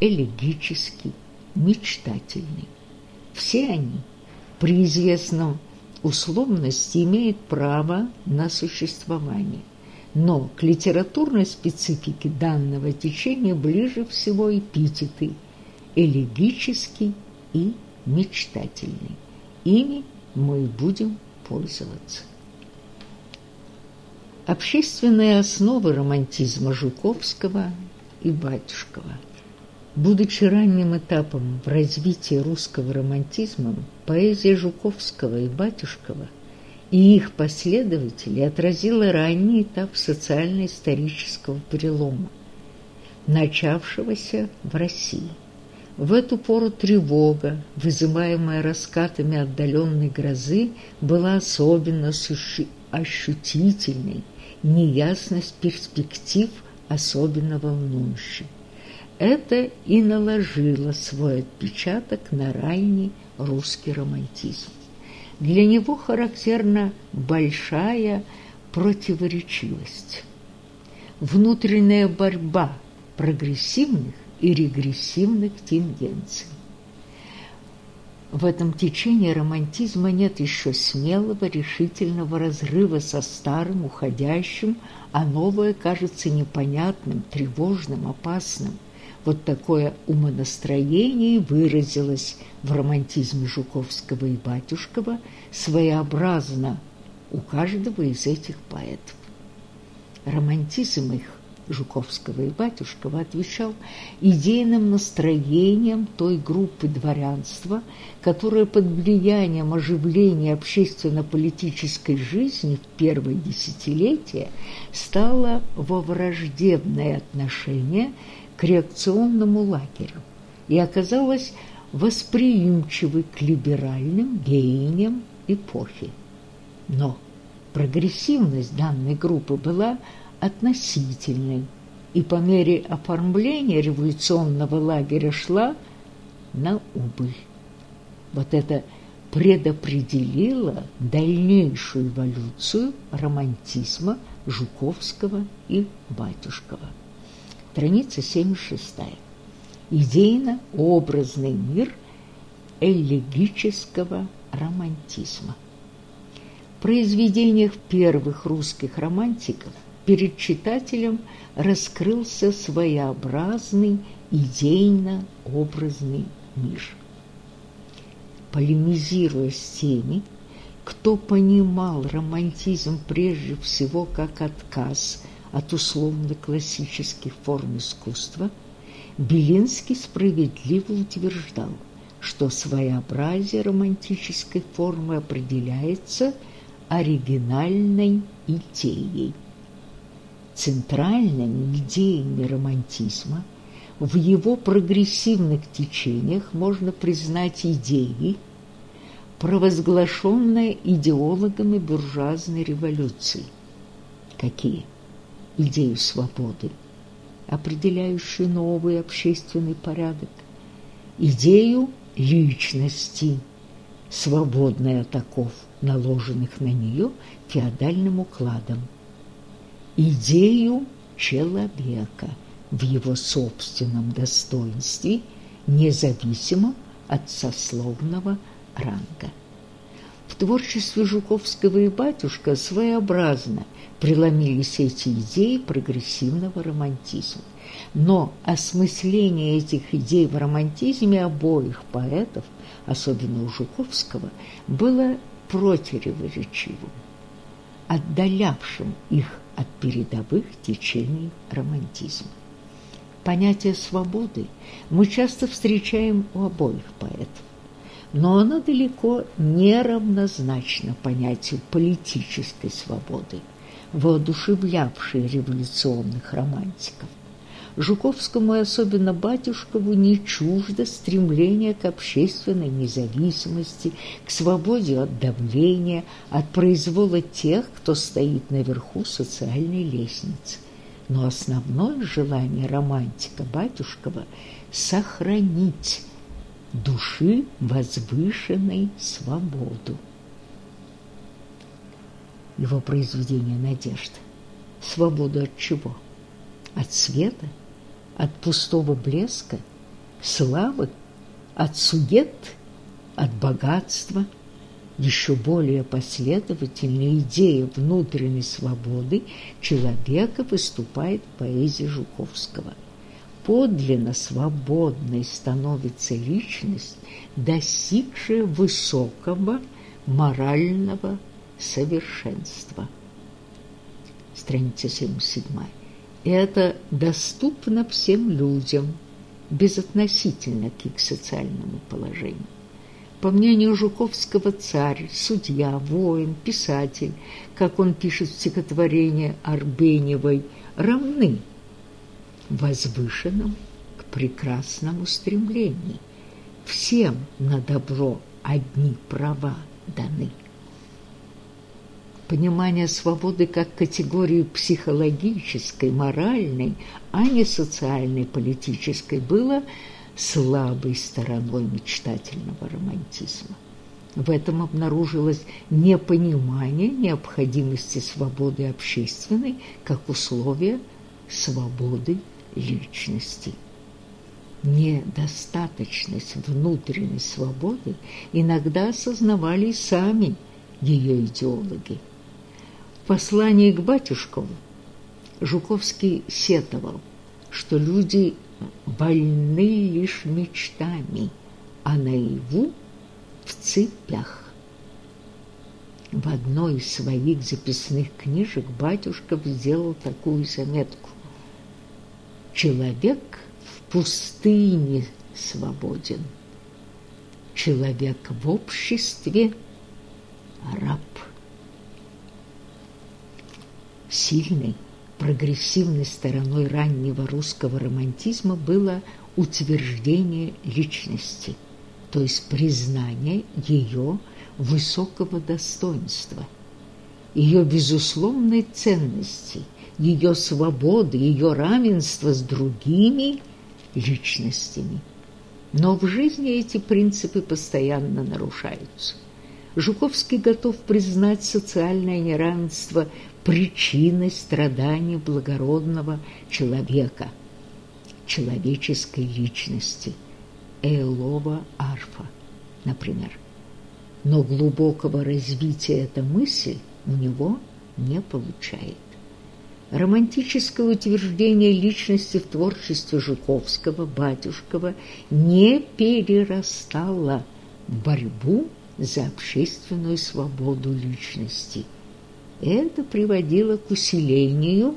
элегический, мечтательный. Все они при известном условности имеют право на существование – но к литературной специфике данного течения ближе всего эпитеты элегический и мечтательный. Ими мы будем пользоваться. Общественные основы романтизма Жуковского и Батюшкова. Будучи ранним этапом в развитии русского романтизма, поэзия Жуковского и Батюшкова и их последователей отразила ранний этап социально-исторического перелома, начавшегося в России. В эту пору тревога, вызываемая раскатами отдаленной грозы, была особенно ощутительной, неясность перспектив особенно волнующей. Это и наложило свой отпечаток на ранний русский романтизм. Для него характерна большая противоречивость, внутренняя борьба прогрессивных и регрессивных тенденций. В этом течении романтизма нет еще смелого, решительного разрыва со старым, уходящим, а новое кажется непонятным, тревожным, опасным. Вот такое умонастроение выразилось в романтизме Жуковского и Батюшкова своеобразно у каждого из этих поэтов. Романтизм их Жуковского и Батюшкова отвечал идейным настроением той группы дворянства, которая под влиянием оживления общественно-политической жизни в первое десятилетие стала во враждебное отношение к реакционному лагерю и оказалась восприимчивой к либеральным веяниям эпохи. Но прогрессивность данной группы была относительной, и по мере оформления революционного лагеря шла на убыль. Вот это предопределило дальнейшую эволюцию романтизма Жуковского и Батюшкова. Страница 76. Идейно-образный мир элегического романтизма. В произведениях первых русских романтиков перед читателем раскрылся своеобразный идейно-образный мир. Полемизируя с теми, кто понимал романтизм прежде всего как отказ от условно-классических форм искусства, Белинский справедливо утверждал, что своеобразие романтической формы определяется оригинальной идеей – центральными идеями романтизма в его прогрессивных течениях можно признать идеи, провозглашенные идеологами буржуазной революции. Какие? Идею свободы, определяющую новый общественный порядок, идею личности, свободной от оков, наложенных на нее феодальным укладом, идею человека в его собственном достоинстве, независимо от сословного ранга. В творчестве Жуковского и Батюшка своеобразно преломились эти идеи прогрессивного романтизма. Но осмысление этих идей в романтизме обоих поэтов, особенно у Жуковского, было противоречивым, отдалявшим их от передовых течений романтизма. Понятие свободы мы часто встречаем у обоих поэтов, но оно далеко не равнозначно понятию политической свободы, воодушевлявшей революционных романтиков. Жуковскому и особенно Батюшкову не чуждо стремление к общественной независимости, к свободе от давления, от произвола тех, кто стоит наверху социальной лестницы. Но основное желание романтика Батюшкова – сохранить души возвышенной свободу. Его произведение «Надежда». Свободу от чего? От света – от пустого блеска, славы, от сует, от богатства. Еще более последовательная идея внутренней свободы человека выступает в поэзии Жуковского. Подлинно свободной становится личность, достигшая высокого морального совершенства. Страница 77 это доступно всем людям, безотносительно к их социальному положению. По мнению Жуковского, царь, судья, воин, писатель, как он пишет в стихотворении Арбеневой, равны возвышенному к прекрасному стремлению. Всем на добро одни права даны. Понимание свободы как категории психологической, моральной, а не социальной, политической было слабой стороной мечтательного романтизма. В этом обнаружилось непонимание необходимости свободы общественной как условия свободы личности. Недостаточность внутренней свободы иногда осознавали сами ее идеологи. Послании к батюшкову Жуковский сетовал, что люди больны лишь мечтами, а наяву в цепях. В одной из своих записных книжек Батюшков сделал такую заметку. Человек в пустыне свободен. Человек в обществе раб. Сильной, прогрессивной стороной раннего русского романтизма было утверждение личности, то есть признание ее высокого достоинства, ее безусловной ценности – ее свободы, ее равенства с другими личностями. Но в жизни эти принципы постоянно нарушаются. Жуковский готов признать социальное неравенство причиной страданий благородного человека, человеческой личности, Эйлова Арфа, например. Но глубокого развития эта мысль у него не получает. Романтическое утверждение личности в творчестве Жуковского, Батюшкова не перерастало в борьбу за общественную свободу личности. Это приводило к усилению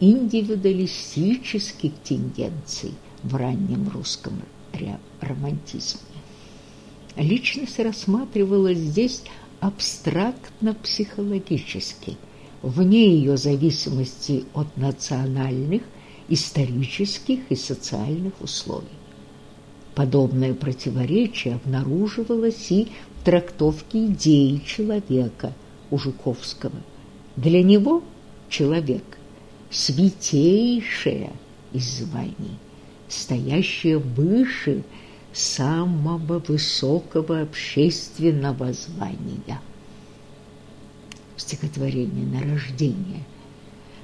индивидуалистических тенденций в раннем русском романтизме. Личность рассматривалась здесь абстрактно-психологически – вне ее зависимости от национальных, исторических и социальных условий. Подобное противоречие обнаруживалось и в трактовке идеи человека у Жуковского. Для него человек – святейшее из званий, стоящее выше самого высокого общественного звания – стихотворение на рождение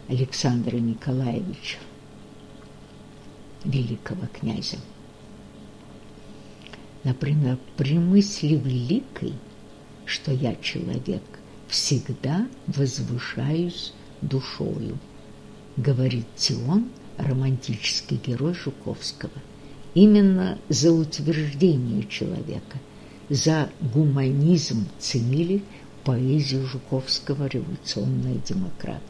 Александра Николаевича, великого князя. Например, при мысли великой, что я человек, всегда возвышаюсь душою, говорит Тион, романтический герой Жуковского. Именно за утверждение человека, за гуманизм ценили поэзию Жуковского «Революционные демократы».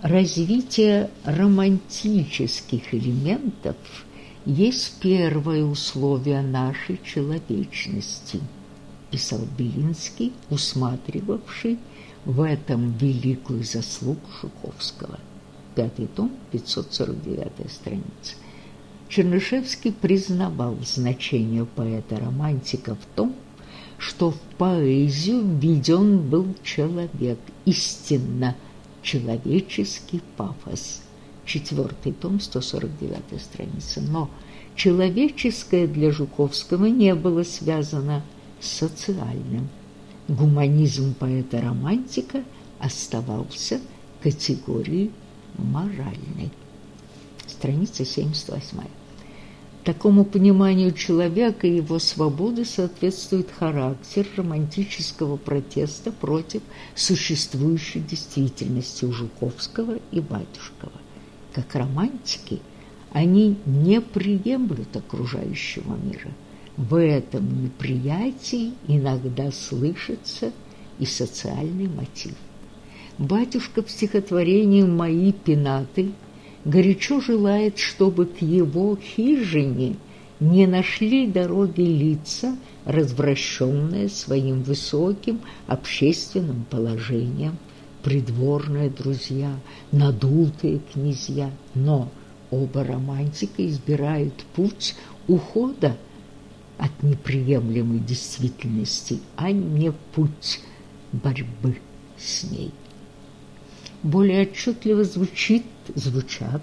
Развитие романтических элементов есть первое условие нашей человечности, писал Белинский, усматривавший в этом великую заслугу Жуковского. Пятый том, 549 страница. Чернышевский признавал значение поэта-романтика в том, что в поэзию введен был человек, истинно человеческий пафос. Четвертый том, 149 страница. Но человеческое для Жуковского не было связано с социальным. Гуманизм поэта-романтика оставался категорией моральной. Страница 78. Такому пониманию человека и его свободы соответствует характер романтического протеста против существующей действительности у Жуковского и Батюшкова. Как романтики, они не приемлют окружающего мира. В этом неприятии иногда слышится и социальный мотив. Батюшка в стихотворении «Мои пенаты» горячо желает, чтобы к его хижине не нашли дороги лица, развращенные своим высоким общественным положением, придворные друзья, надутые князья, но оба романтика избирают путь ухода от неприемлемой действительности, а не путь борьбы с ней. Более отчетливо звучит, звучат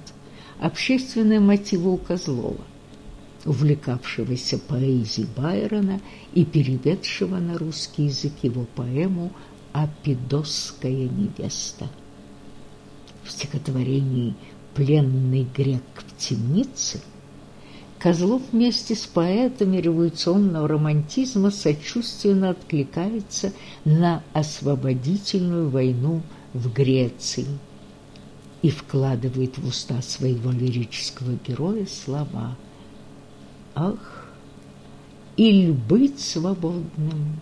общественные мотивы у Козлова, увлекавшегося поэзией Байрона и переведшего на русский язык его поэму «Апидосская невеста». В стихотворении «Пленный грек в темнице» Козлов вместе с поэтами революционного романтизма сочувственно откликается на освободительную войну в Греции и вкладывает в уста своего лирического героя слова «Ах, или быть свободным,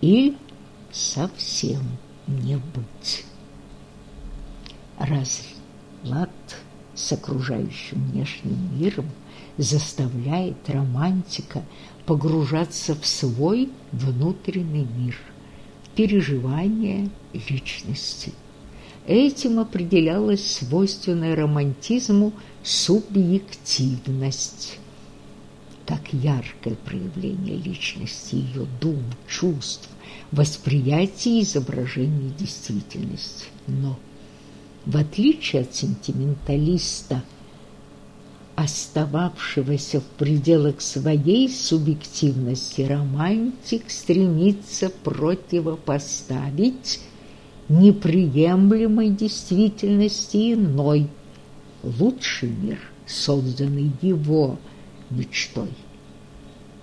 или совсем не быть». Разлад с окружающим внешним миром – заставляет романтика погружаться в свой внутренний мир, переживание личности. Этим определялась свойственная романтизму субъективность, как яркое проявление личности, ее дум, чувств, восприятие изображения действительности. Но, в отличие от сентименталиста – остававшегося в пределах своей субъективности, романтик стремится противопоставить неприемлемой действительности иной, лучший мир, созданный его мечтой.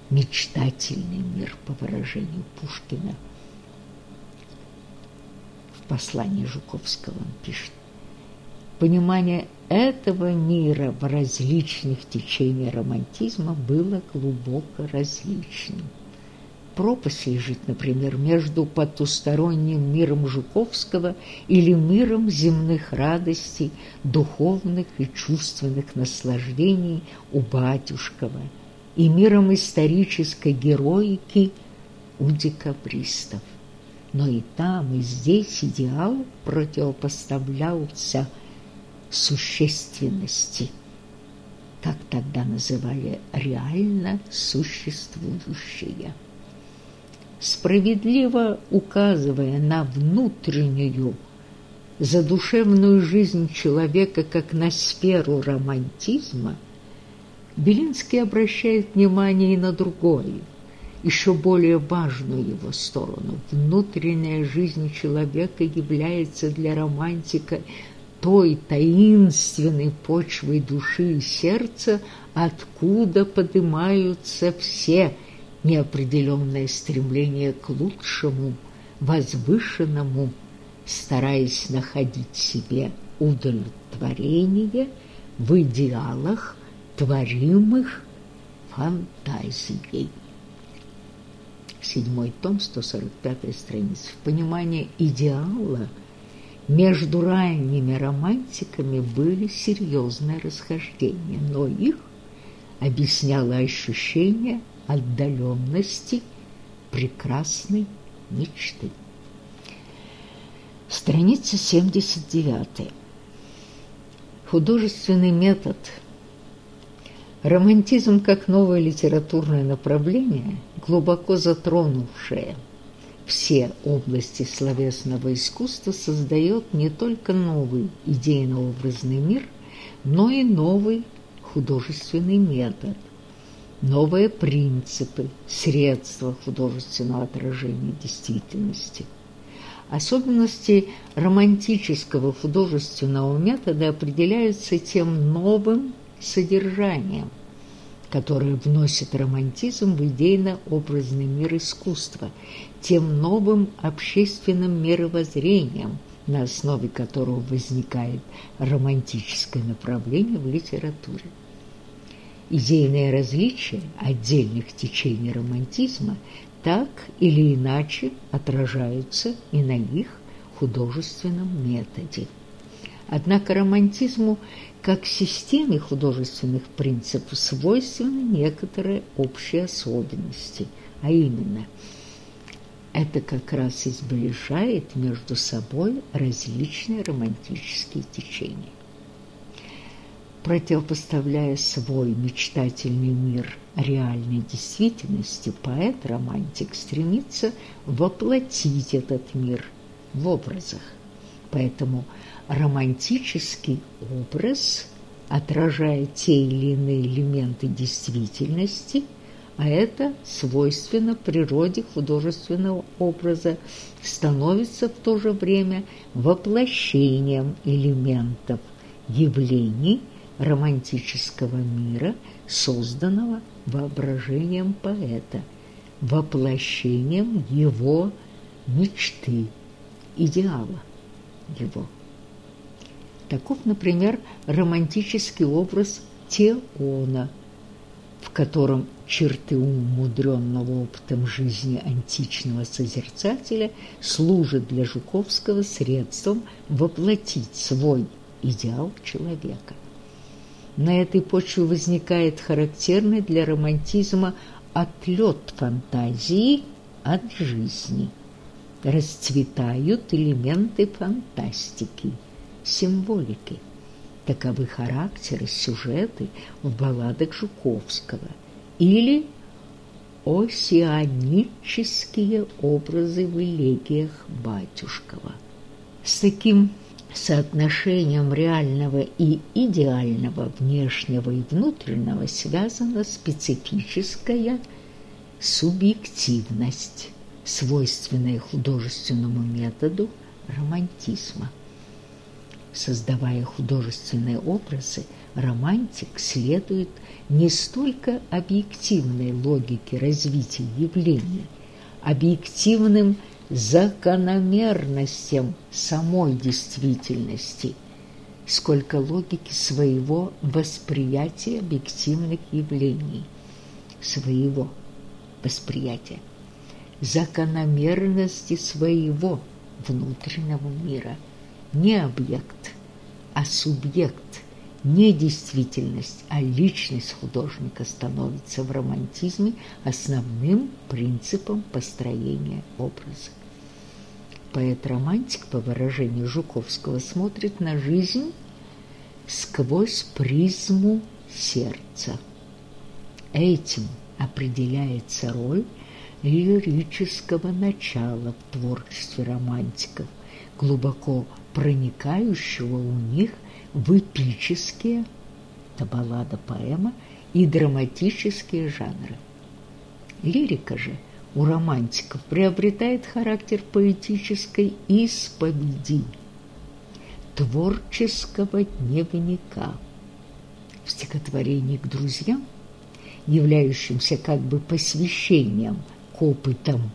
Мечтательный мир, по выражению Пушкина. В послании Жуковского он пишет. Понимание этого мира в различных течениях романтизма было глубоко различным. Пропасть лежит, например, между потусторонним миром Жуковского или миром земных радостей, духовных и чувственных наслаждений у Батюшкова и миром исторической героики у декабристов. Но и там, и здесь идеал противопоставлялся – существенности, как тогда называли реально существующее. Справедливо указывая на внутреннюю, задушевную жизнь человека как на сферу романтизма, Белинский обращает внимание и на другое, еще более важную его сторону. Внутренняя жизнь человека является для романтика той таинственной почвой души и сердца, откуда поднимаются все неопределенные стремления к лучшему, возвышенному, стараясь находить себе удовлетворение в идеалах, творимых фантазией. Седьмой том, 145 страница. В понимании идеала – между ранними романтиками были серьезные расхождения, но их объясняло ощущение отдаленности прекрасной мечты. Страница 79. Художественный метод. Романтизм как новое литературное направление, глубоко затронувшее – все области словесного искусства создает не только новый идейно-образный мир, но и новый художественный метод, новые принципы, средства художественного отражения действительности. Особенности романтического художественного метода определяются тем новым содержанием – которое вносит романтизм в идейно-образный мир искусства, тем новым общественным мировоззрением, на основе которого возникает романтическое направление в литературе. Идейные различия отдельных течений романтизма так или иначе отражаются и на их художественном методе. Однако романтизму как системе художественных принципов свойственны некоторые общие особенности, а именно это как раз и сближает между собой различные романтические течения. Противопоставляя свой мечтательный мир реальной действительности, поэт-романтик стремится воплотить этот мир в образах. Поэтому романтический образ отражает те или иные элементы действительности, а это свойственно природе художественного образа, становится в то же время воплощением элементов явлений романтического мира, созданного воображением поэта, воплощением его мечты, идеала его. Таков, например, романтический образ Теона, в котором черты умудренного опытом жизни античного созерцателя служат для Жуковского средством воплотить свой идеал человека. На этой почве возникает характерный для романтизма отлет фантазии от жизни. Расцветают элементы фантастики – символики. Таковы характеры, сюжеты в балладах Жуковского или осианические образы в элегиях Батюшкова. С таким соотношением реального и идеального внешнего и внутреннего связана специфическая субъективность, свойственная художественному методу романтизма. Создавая художественные образы, романтик следует не столько объективной логике развития явления, объективным закономерностям самой действительности, сколько логики своего восприятия объективных явлений, своего восприятия, закономерности своего внутреннего мира – не объект, а субъект, не действительность, а личность художника становится в романтизме основным принципом построения образа. Поэт-романтик, по выражению Жуковского, смотрит на жизнь сквозь призму сердца. Этим определяется роль лирического начала в творчестве романтиков, глубоко проникающего у них в эпические, это поэма, и драматические жанры. Лирика же у романтиков приобретает характер поэтической исповеди, творческого дневника. В стихотворении к друзьям, являющимся как бы посвящением к опытам,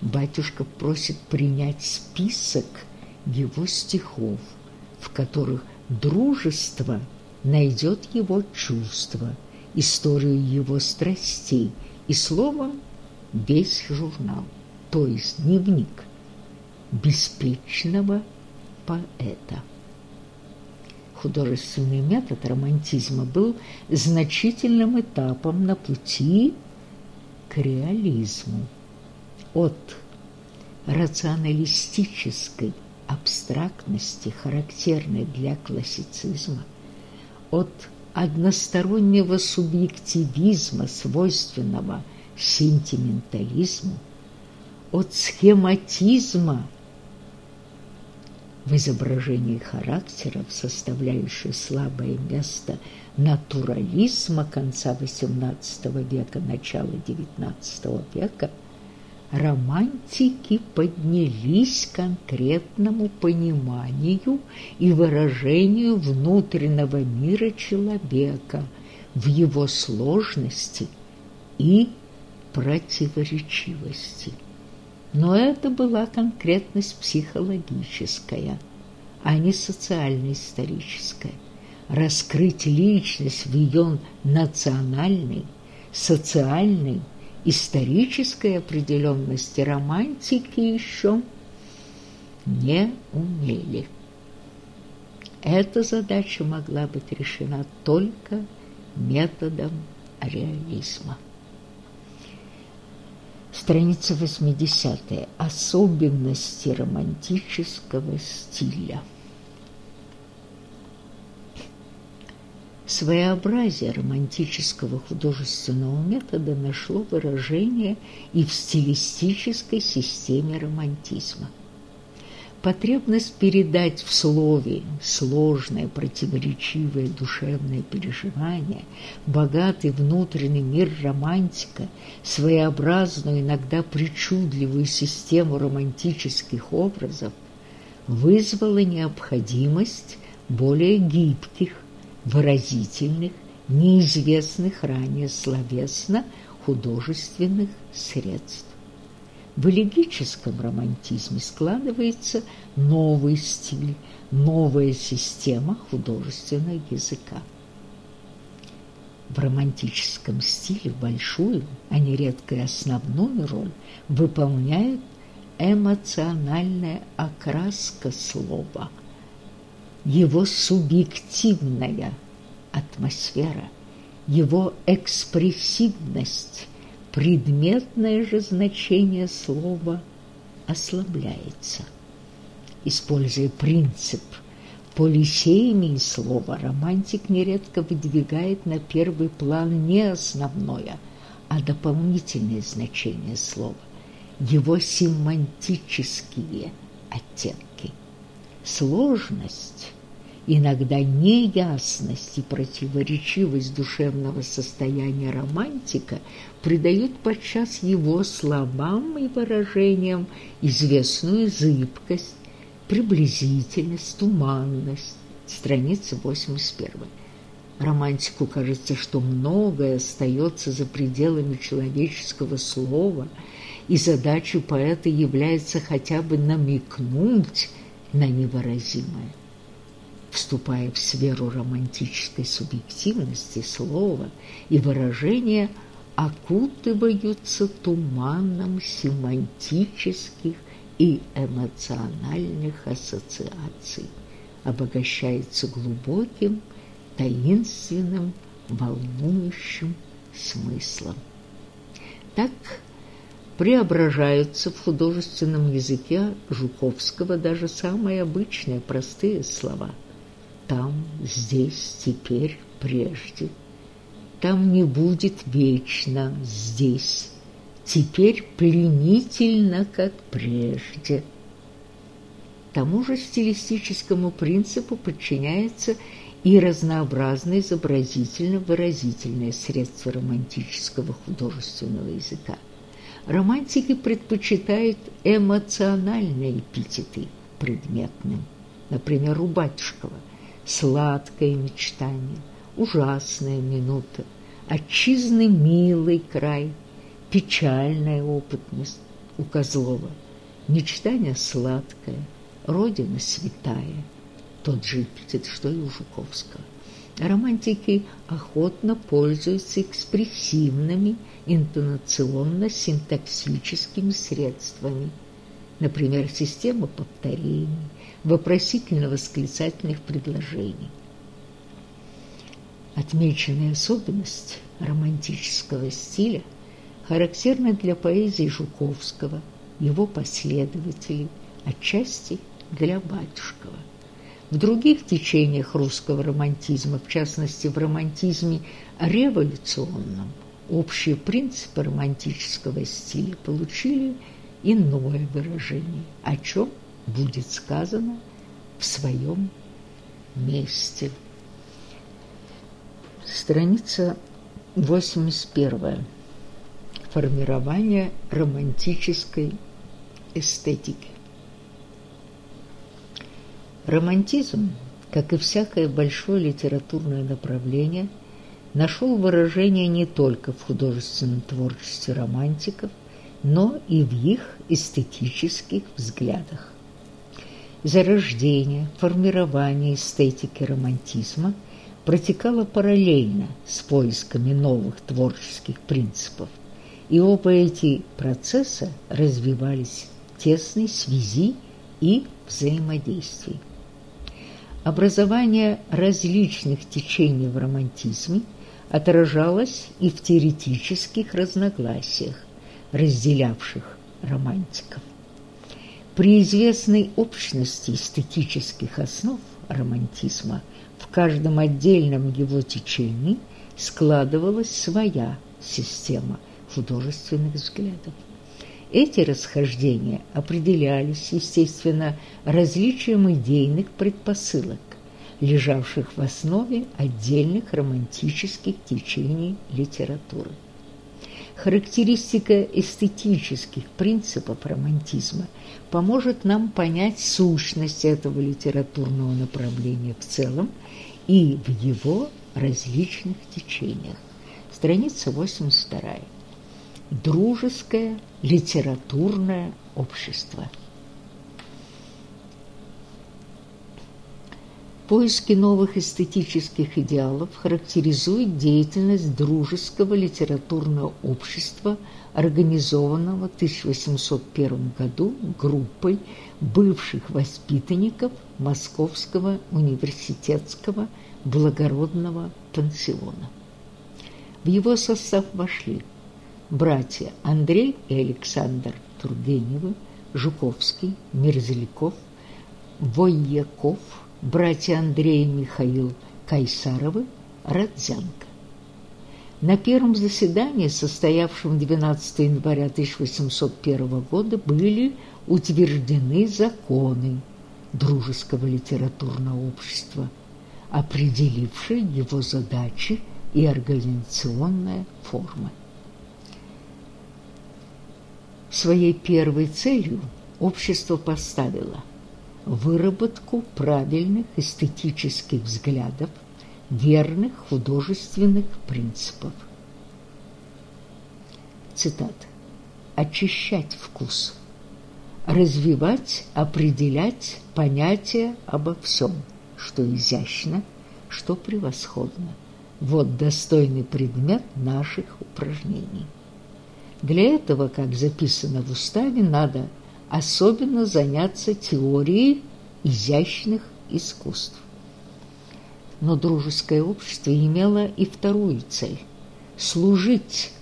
батюшка просит принять список его стихов, в которых дружество найдет его чувства, историю его страстей и, словом, весь журнал, то есть дневник беспечного поэта. Художественный метод романтизма был значительным этапом на пути к реализму. От рационалистической абстрактности, характерной для классицизма, от одностороннего субъективизма, свойственного сентиментализму, от схематизма в изображении характеров, составляющей слабое место натурализма конца XVIII века, начала XIX века – романтики поднялись к конкретному пониманию и выражению внутреннего мира человека в его сложности и противоречивости. Но это была конкретность психологическая, а не социально-историческая. Раскрыть личность в ее национальной, социальной, исторической определенности романтики еще не умели. Эта задача могла быть решена только методом реализма. Страница 80. Особенности романтического стиля. Своеобразие романтического художественного метода нашло выражение и в стилистической системе романтизма. Потребность передать в слове сложное, противоречивое душевное переживание, богатый внутренний мир романтика, своеобразную, иногда причудливую систему романтических образов вызвала необходимость более гибких, выразительных, неизвестных ранее словесно-художественных средств. В элегическом романтизме складывается новый стиль, новая система художественного языка. В романтическом стиле большую, а нередко и основную роль выполняет эмоциональная окраска слова – его субъективная атмосфера, его экспрессивность, предметное же значение слова ослабляется. Используя принцип полисемии слова, романтик нередко выдвигает на первый план не основное, а дополнительное значение слова, его семантические оттенки. Сложность Иногда неясность и противоречивость душевного состояния романтика придают подчас его словам и выражениям известную зыбкость, приблизительность, туманность. Страница 81. Романтику кажется, что многое остается за пределами человеческого слова, и задачей поэта является хотя бы намекнуть на невыразимое вступая в сферу романтической субъективности, слова и выражения окутываются туманом семантических и эмоциональных ассоциаций, обогащается глубоким, таинственным, волнующим смыслом. Так преображаются в художественном языке Жуковского даже самые обычные простые слова – там, здесь, теперь, прежде. Там не будет вечно здесь, теперь пленительно, как прежде. Тому же стилистическому принципу подчиняется и разнообразные изобразительно-выразительные средства романтического художественного языка. Романтики предпочитают эмоциональные эпитеты предметным, например, у Батюшкова – сладкое мечтание, ужасная минута, отчизны милый край, печальная опытность у Козлова, мечтание сладкое, родина святая, тот же эпитет, что и у Жуковского. Романтики охотно пользуются экспрессивными интонационно-синтаксическими средствами, например, система повторений, вопросительно-восклицательных предложений. Отмеченная особенность романтического стиля характерна для поэзии Жуковского, его последователей, отчасти для Батюшкова. В других течениях русского романтизма, в частности в романтизме революционном, общие принципы романтического стиля получили иное выражение, о чем – будет сказано в своем месте. Страница 81. Формирование романтической эстетики. Романтизм, как и всякое большое литературное направление, нашел выражение не только в художественном творчестве романтиков, но и в их эстетических взглядах зарождение, формирование эстетики романтизма протекало параллельно с поисками новых творческих принципов, и оба эти процесса развивались в тесной связи и взаимодействии. Образование различных течений в романтизме отражалось и в теоретических разногласиях, разделявших романтиков. При известной общности эстетических основ романтизма в каждом отдельном его течении складывалась своя система художественных взглядов. Эти расхождения определялись, естественно, различием идейных предпосылок, лежавших в основе отдельных романтических течений литературы. Характеристика эстетических принципов романтизма поможет нам понять сущность этого литературного направления в целом и в его различных течениях. Страница 82. Дружеское литературное общество. Поиски новых эстетических идеалов характеризуют деятельность дружеского литературного общества, организованного в 1801 году группой бывших воспитанников Московского университетского благородного пансиона. В его состав вошли братья Андрей и Александр Тургеневы, Жуковский, Мерзляков, Вояков, братья Андрей и Михаил Кайсаровы, Родзянко. На первом заседании, состоявшем 12 января 1801 года, были утверждены законы Дружеского литературного общества, определившие его задачи и организационная форма. Своей первой целью общество поставило выработку правильных эстетических взглядов, верных художественных принципов. Цитат. «Очищать вкус, развивать, определять понятия обо всем, что изящно, что превосходно. Вот достойный предмет наших упражнений». Для этого, как записано в уставе, надо особенно заняться теорией изящных искусств. Но дружеское общество имело и вторую цель – служить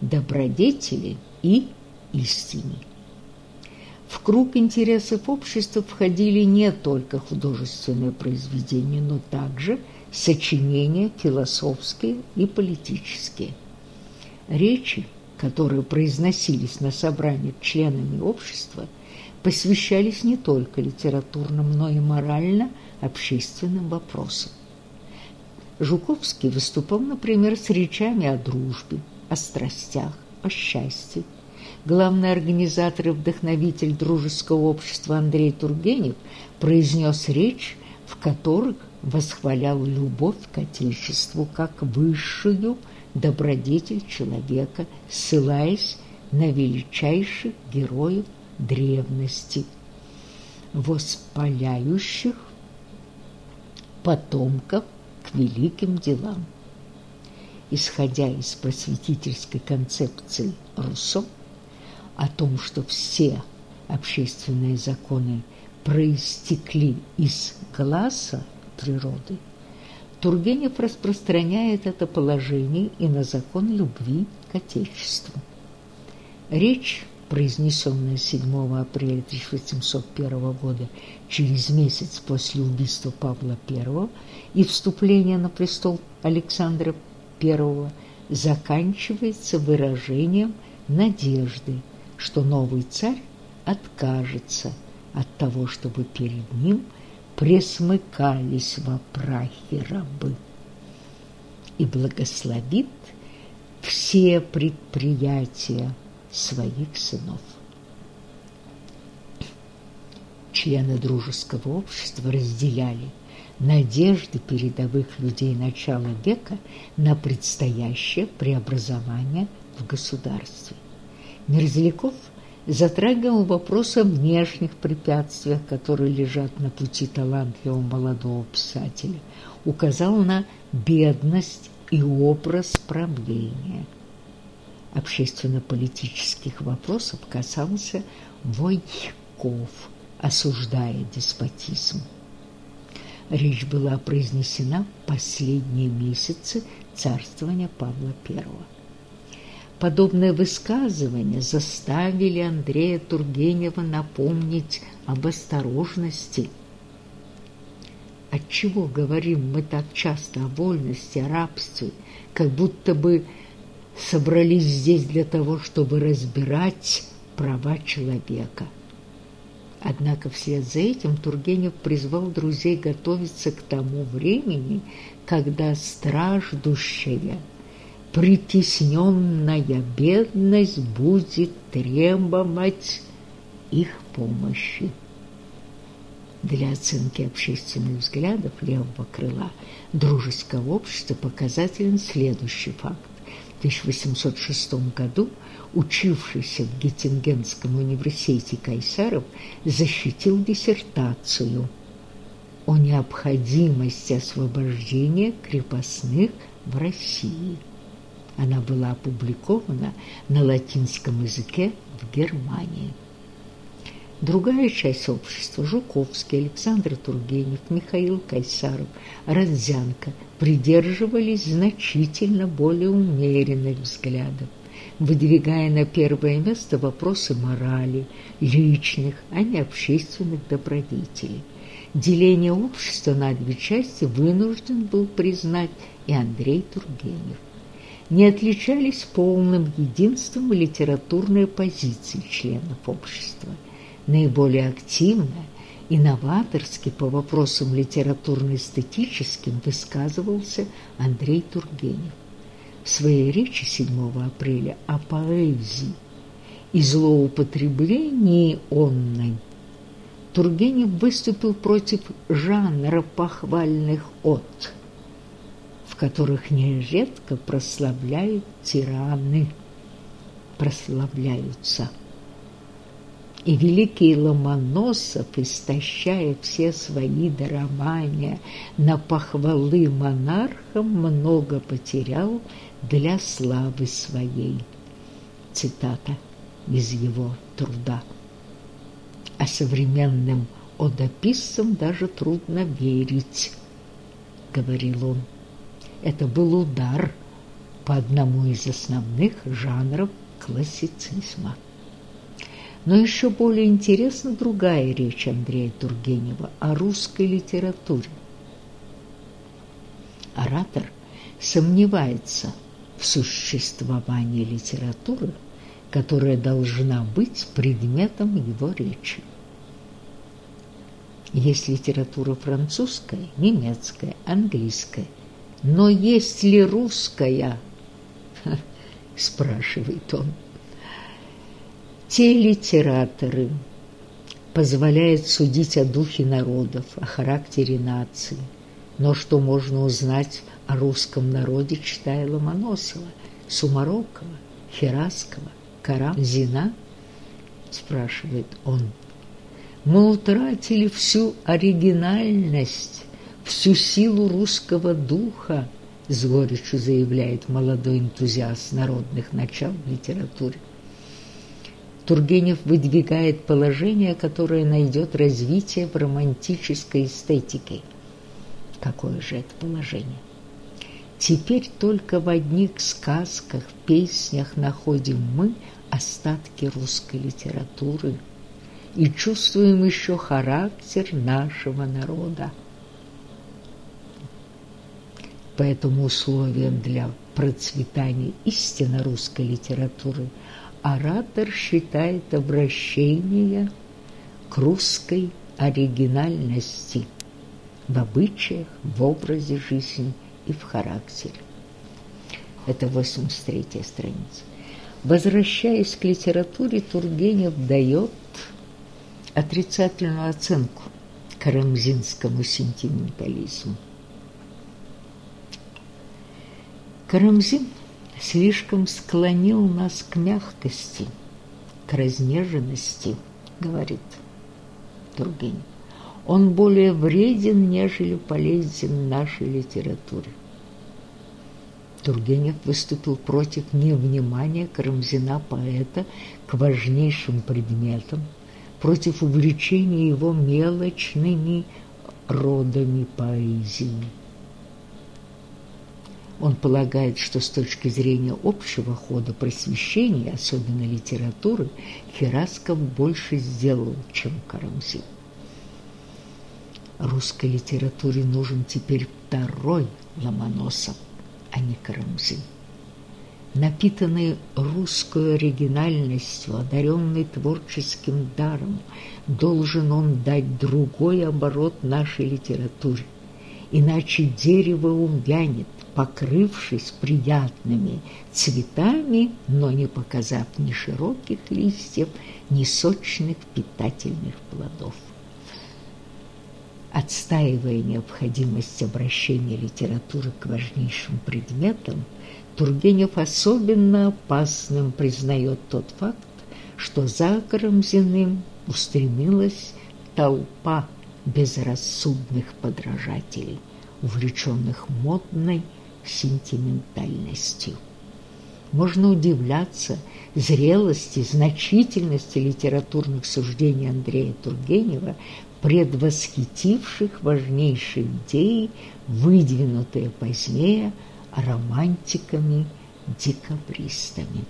добродетели и истине. В круг интересов общества входили не только художественные произведения, но также сочинения философские и политические. Речи – которые произносились на собраниях членами общества, посвящались не только литературным, но и морально-общественным вопросам. Жуковский выступал, например, с речами о дружбе, о страстях, о счастье. Главный организатор и вдохновитель дружеского общества Андрей Тургенев произнес речь, в которой восхвалял любовь к Отечеству как высшую добродетель человека, ссылаясь на величайших героев древности, воспаляющих потомков к великим делам. Исходя из просветительской концепции Руссо о том, что все общественные законы проистекли из глаза природы, Тургенев распространяет это положение и на закон любви к Отечеству. Речь, произнесенная 7 апреля 1801 года, через месяц после убийства Павла I и вступления на престол Александра I, заканчивается выражением надежды, что новый царь откажется от того, чтобы перед ним – пресмыкались во прахе рабы и благословит все предприятия своих сынов. Члены дружеского общества разделяли надежды передовых людей начала века на предстоящее преобразование в государстве. Мерзляков – затрагивал вопрос о внешних препятствиях, которые лежат на пути талантливого молодого писателя, указал на бедность и образ правления. Общественно-политических вопросов касался Войков, осуждая деспотизм. Речь была произнесена в последние месяцы царствования Павла I. Подобные высказывания заставили Андрея Тургенева напомнить об осторожности. Отчего говорим мы так часто о вольности, о рабстве, как будто бы собрались здесь для того, чтобы разбирать права человека. Однако вслед за этим Тургенев призвал друзей готовиться к тому времени, когда страждущая, притесненная бедность будет требовать их помощи. Для оценки общественных взглядов левого крыла дружеского общества показателен следующий факт. В 1806 году учившийся в Геттингенском университете Кайсаров защитил диссертацию о необходимости освобождения крепостных в России. Она была опубликована на латинском языке в Германии. Другая часть общества – Жуковский, Александр Тургенев, Михаил Кайсаров, Родзянко – придерживались значительно более умеренных взглядов, выдвигая на первое место вопросы морали, личных, а не общественных добродетелей. Деление общества на две части вынужден был признать и Андрей Тургенев. Не отличались полным единством литературные позиции членов общества – наиболее активно и новаторски по вопросам литературно-эстетическим высказывался Андрей Тургенев. В своей речи 7 апреля о поэзии и злоупотреблении онной Тургенев выступил против жанра похвальных от, которых нередко прославляют тираны, прославляются и великий Ломоносов, истощая все свои дарования на похвалы монархам, много потерял для славы своей. Цитата из его труда. А современным одописцам даже трудно верить, говорил он. Это был удар по одному из основных жанров классицизма. Но еще более интересна другая речь Андрея Тургенева о русской литературе. Оратор сомневается в существовании литературы, которая должна быть предметом его речи. Есть литература французская, немецкая, английская. Но есть ли русская? Спрашивает он. Те литераторы позволяют судить о духе народов, о характере нации. Но что можно узнать о русском народе, читая Ломоносова, Сумарокова, Хераскова, Карамзина? Спрашивает он. Мы утратили всю оригинальность, всю силу русского духа, с горечью заявляет молодой энтузиаст народных начал в литературе. Тургенев выдвигает положение, которое найдет развитие в романтической эстетике. Какое же это положение? Теперь только в одних сказках, песнях находим мы остатки русской литературы и чувствуем еще характер нашего народа. Поэтому условием для процветания истинно русской литературы – оратор считает обращение к русской оригинальности в обычаях, в образе жизни и в характере. Это 83-я страница. Возвращаясь к литературе, Тургенев дает отрицательную оценку карамзинскому сентиментализму. Карамзин слишком склонил нас к мягкости, к разнеженности, говорит Тургенев. Он более вреден, нежели полезен нашей литературе. Тургенев выступил против невнимания Карамзина поэта к важнейшим предметам, против увлечения его мелочными родами поэзии. Он полагает, что с точки зрения общего хода просвещения, особенно литературы, Херасков больше сделал, чем Карамзин. Русской литературе нужен теперь второй Ломоносов, а не Карамзин. Напитанный русской оригинальностью, одаренный творческим даром, должен он дать другой оборот нашей литературе. Иначе дерево увянет, покрывшись приятными цветами, но не показав ни широких листьев, ни сочных питательных плодов. Отстаивая необходимость обращения литературы к важнейшим предметам, Тургенев особенно опасным признает тот факт, что за Карамзиным устремилась толпа безрассудных подражателей, увлеченных модной сентиментальностью. Можно удивляться зрелости, значительности литературных суждений Андрея Тургенева, предвосхитивших важнейшие идеи, выдвинутые позднее романтиками-декабристами.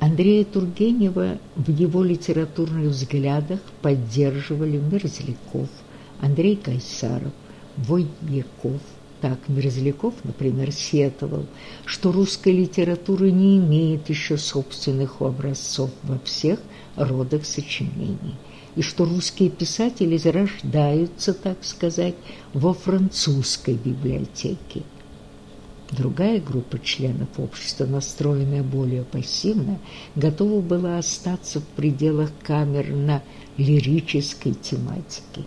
Андрея Тургенева в его литературных взглядах поддерживали Мерзляков, Андрей Кайсаров, Войтьяков, так Мерзляков, например, сетовал, что русская литература не имеет еще собственных образцов во всех родах сочинений, и что русские писатели зарождаются, так сказать, во французской библиотеке. Другая группа членов общества, настроенная более пассивно, готова была остаться в пределах камерно-лирической тематики.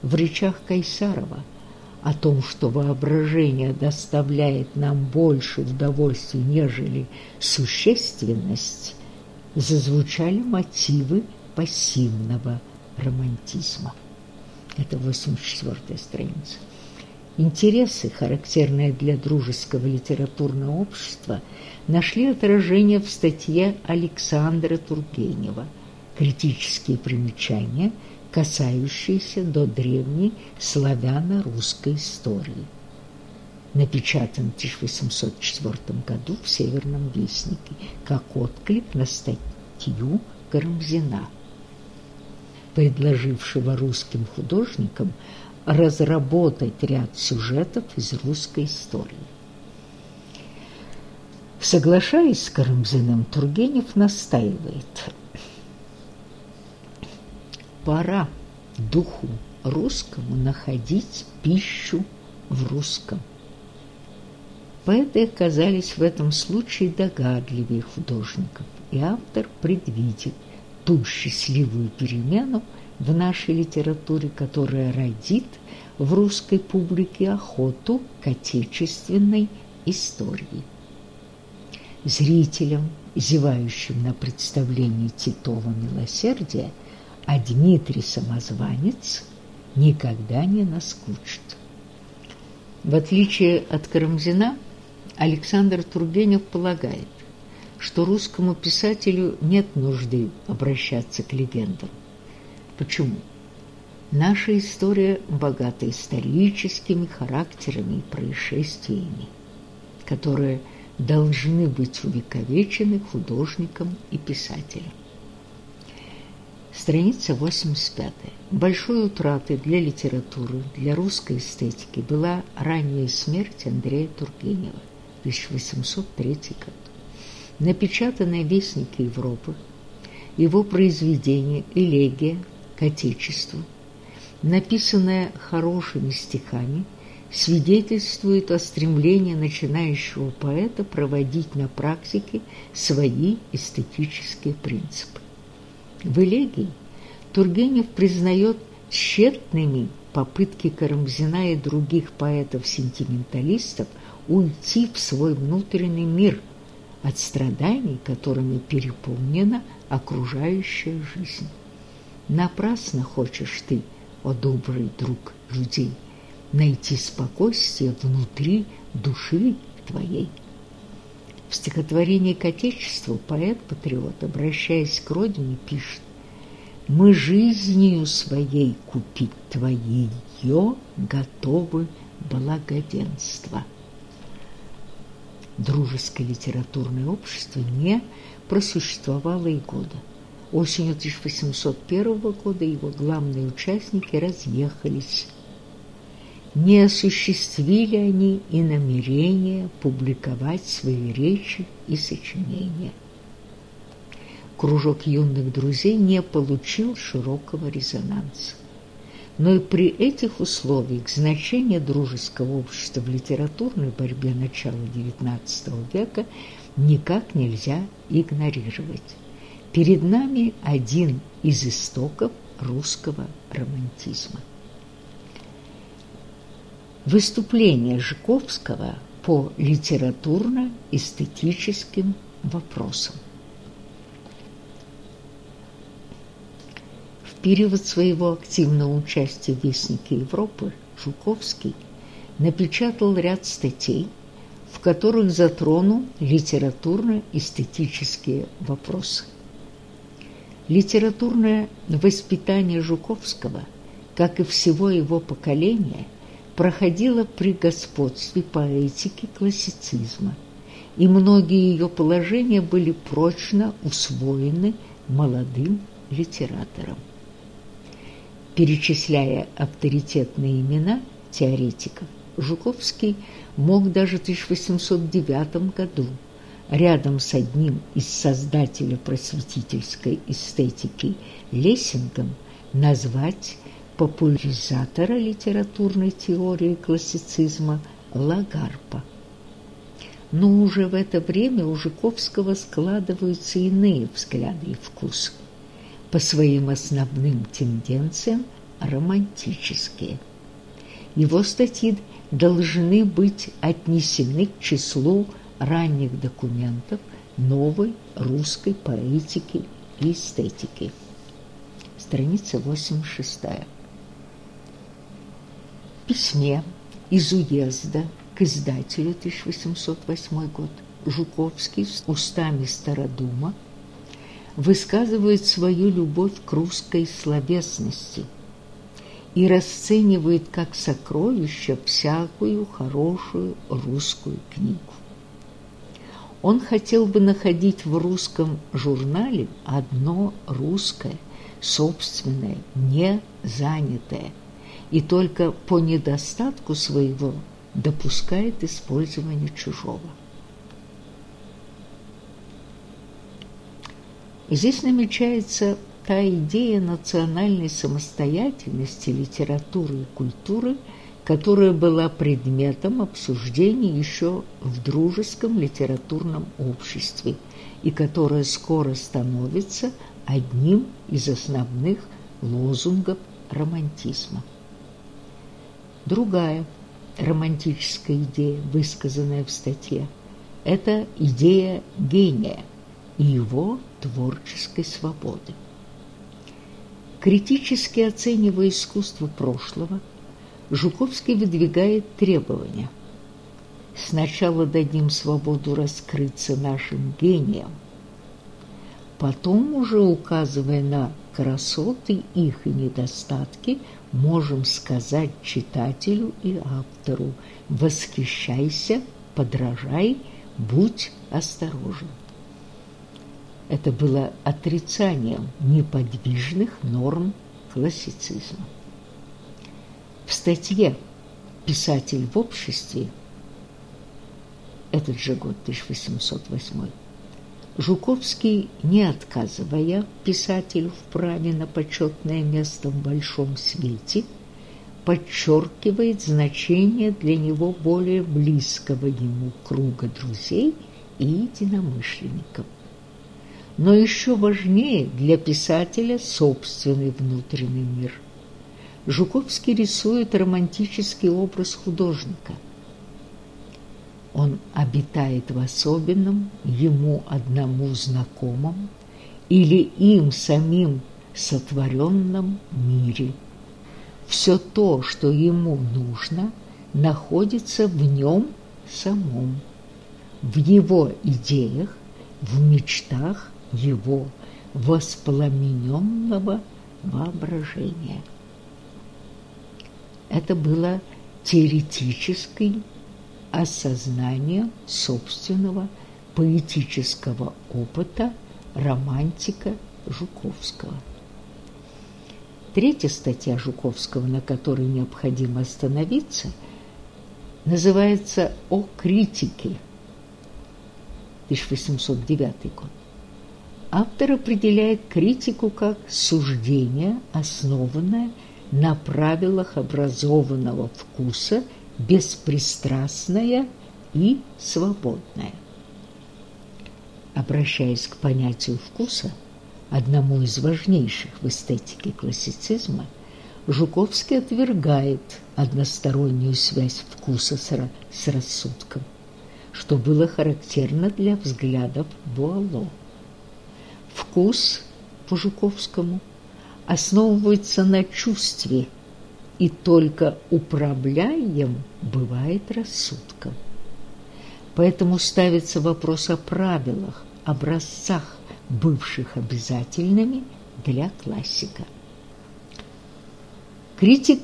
В речах Кайсарова – о том, что воображение доставляет нам больше удовольствия, нежели существенность, зазвучали мотивы пассивного романтизма. Это 84-я страница. Интересы, характерные для дружеского литературного общества, нашли отражение в статье Александра Тургенева «Критические примечания», касающиеся до древней славяно-русской истории. Напечатан в 1804 году в Северном Вестнике как отклик на статью Карамзина, предложившего русским художникам разработать ряд сюжетов из русской истории. Соглашаясь с Карамзиным, Тургенев настаивает – пора духу русскому находить пищу в русском. Поэты оказались в этом случае догадливее художников, и автор предвидит ту счастливую перемену в нашей литературе, которая родит в русской публике охоту к отечественной истории. Зрителям, зевающим на представлении Титова «Милосердия», а Дмитрий Самозванец никогда не наскучит. В отличие от Карамзина, Александр Тургенев полагает, что русскому писателю нет нужды обращаться к легендам. Почему? Наша история богата историческими характерами и происшествиями, которые должны быть увековечены художником и писателем. Страница 85. Большой утратой для литературы, для русской эстетики была ранняя смерть Андрея Тургенева, 1803 год. Напечатанное «Вестники Европы», его произведение «Элегия к Отечеству», написанное хорошими стихами, свидетельствует о стремлении начинающего поэта проводить на практике свои эстетические принципы. В элегии Тургенев признает тщетными попытки Карамзина и других поэтов-сентименталистов уйти в свой внутренний мир от страданий, которыми переполнена окружающая жизнь. Напрасно хочешь ты, о добрый друг людей, найти спокойствие внутри души твоей. В стихотворении к Отечеству поэт-патриот, обращаясь к родине, пишет Мы жизнью своей купить твое готовы благоденство. Дружеское литературное общество не просуществовало и года. Осенью 1801 года его главные участники разъехались. Не осуществили они и намерения публиковать свои речи и сочинения. Кружок юных друзей не получил широкого резонанса. Но и при этих условиях значение дружеского общества в литературной борьбе начала XIX века никак нельзя игнорировать. Перед нами один из истоков русского романтизма. Выступление Жуковского по литературно-эстетическим вопросам. В период своего активного участия в Вестнике Европы Жуковский напечатал ряд статей, в которых затронул литературно-эстетические вопросы. Литературное воспитание Жуковского, как и всего его поколения, проходило при господстве поэтики классицизма, и многие ее положения были прочно усвоены молодым литератором. Перечисляя авторитетные имена теоретиков, Жуковский мог даже в 1809 году рядом с одним из создателей просветительской эстетики Лессингом назвать популяризатора литературной теории классицизма Лагарпа. Но уже в это время у Жуковского складываются иные взгляды и вкусы, по своим основным тенденциям романтические. Его статьи должны быть отнесены к числу ранних документов новой русской поэтики и эстетики. Страница 86. Письме из уезда к издателю 1808 год Жуковский устами Стародума высказывает свою любовь к русской словесности и расценивает как сокровище всякую хорошую русскую книгу. Он хотел бы находить в русском журнале одно русское, собственное, не занятое, и только по недостатку своего допускает использование чужого. Здесь намечается та идея национальной самостоятельности литературы и культуры – которая была предметом обсуждений еще в дружеском литературном обществе и которая скоро становится одним из основных лозунгов романтизма. Другая романтическая идея, высказанная в статье, это идея гения и его творческой свободы. Критически оценивая искусство прошлого, Жуковский выдвигает требования. Сначала дадим свободу раскрыться нашим гениям, потом уже указывая на красоты их и недостатки, можем сказать читателю и автору «Восхищайся, подражай, будь осторожен». Это было отрицанием неподвижных норм классицизма. В статье «Писатель в обществе» этот же год, 1808, Жуковский, не отказывая писателю в праве на почетное место в большом свете, подчеркивает значение для него более близкого ему круга друзей и единомышленников. Но еще важнее для писателя собственный внутренний мир – Жуковский рисует романтический образ художника. Он обитает в особенном, ему одному знакомом или им самим сотворенном мире. Все то, что ему нужно, находится в нем самом, в его идеях, в мечтах его воспламененного воображения. Это было теоретическое осознание собственного поэтического опыта романтика Жуковского. Третья статья Жуковского, на которой необходимо остановиться, называется «О критике» 1809 год. Автор определяет критику как суждение, основанное на правилах образованного вкуса, беспристрастное и свободное. Обращаясь к понятию вкуса, одному из важнейших в эстетике классицизма, Жуковский отвергает одностороннюю связь вкуса с рассудком, что было характерно для взглядов Буало. Вкус по Жуковскому основывается на чувстве и только управляем бывает рассудком. Поэтому ставится вопрос о правилах, образцах, бывших обязательными для классика. Критик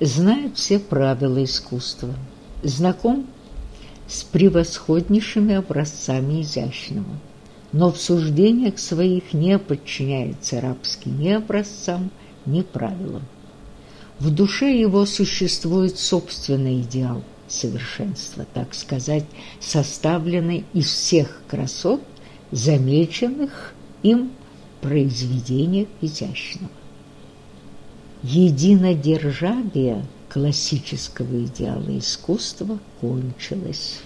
знает все правила искусства, знаком с превосходнейшими образцами изящного, но в суждениях своих не подчиняется рабски ни образцам, ни правилам. В душе его существует собственный идеал совершенства, так сказать, составленный из всех красот, замеченных им произведениях изящного. Единодержавие классического идеала искусства кончилось.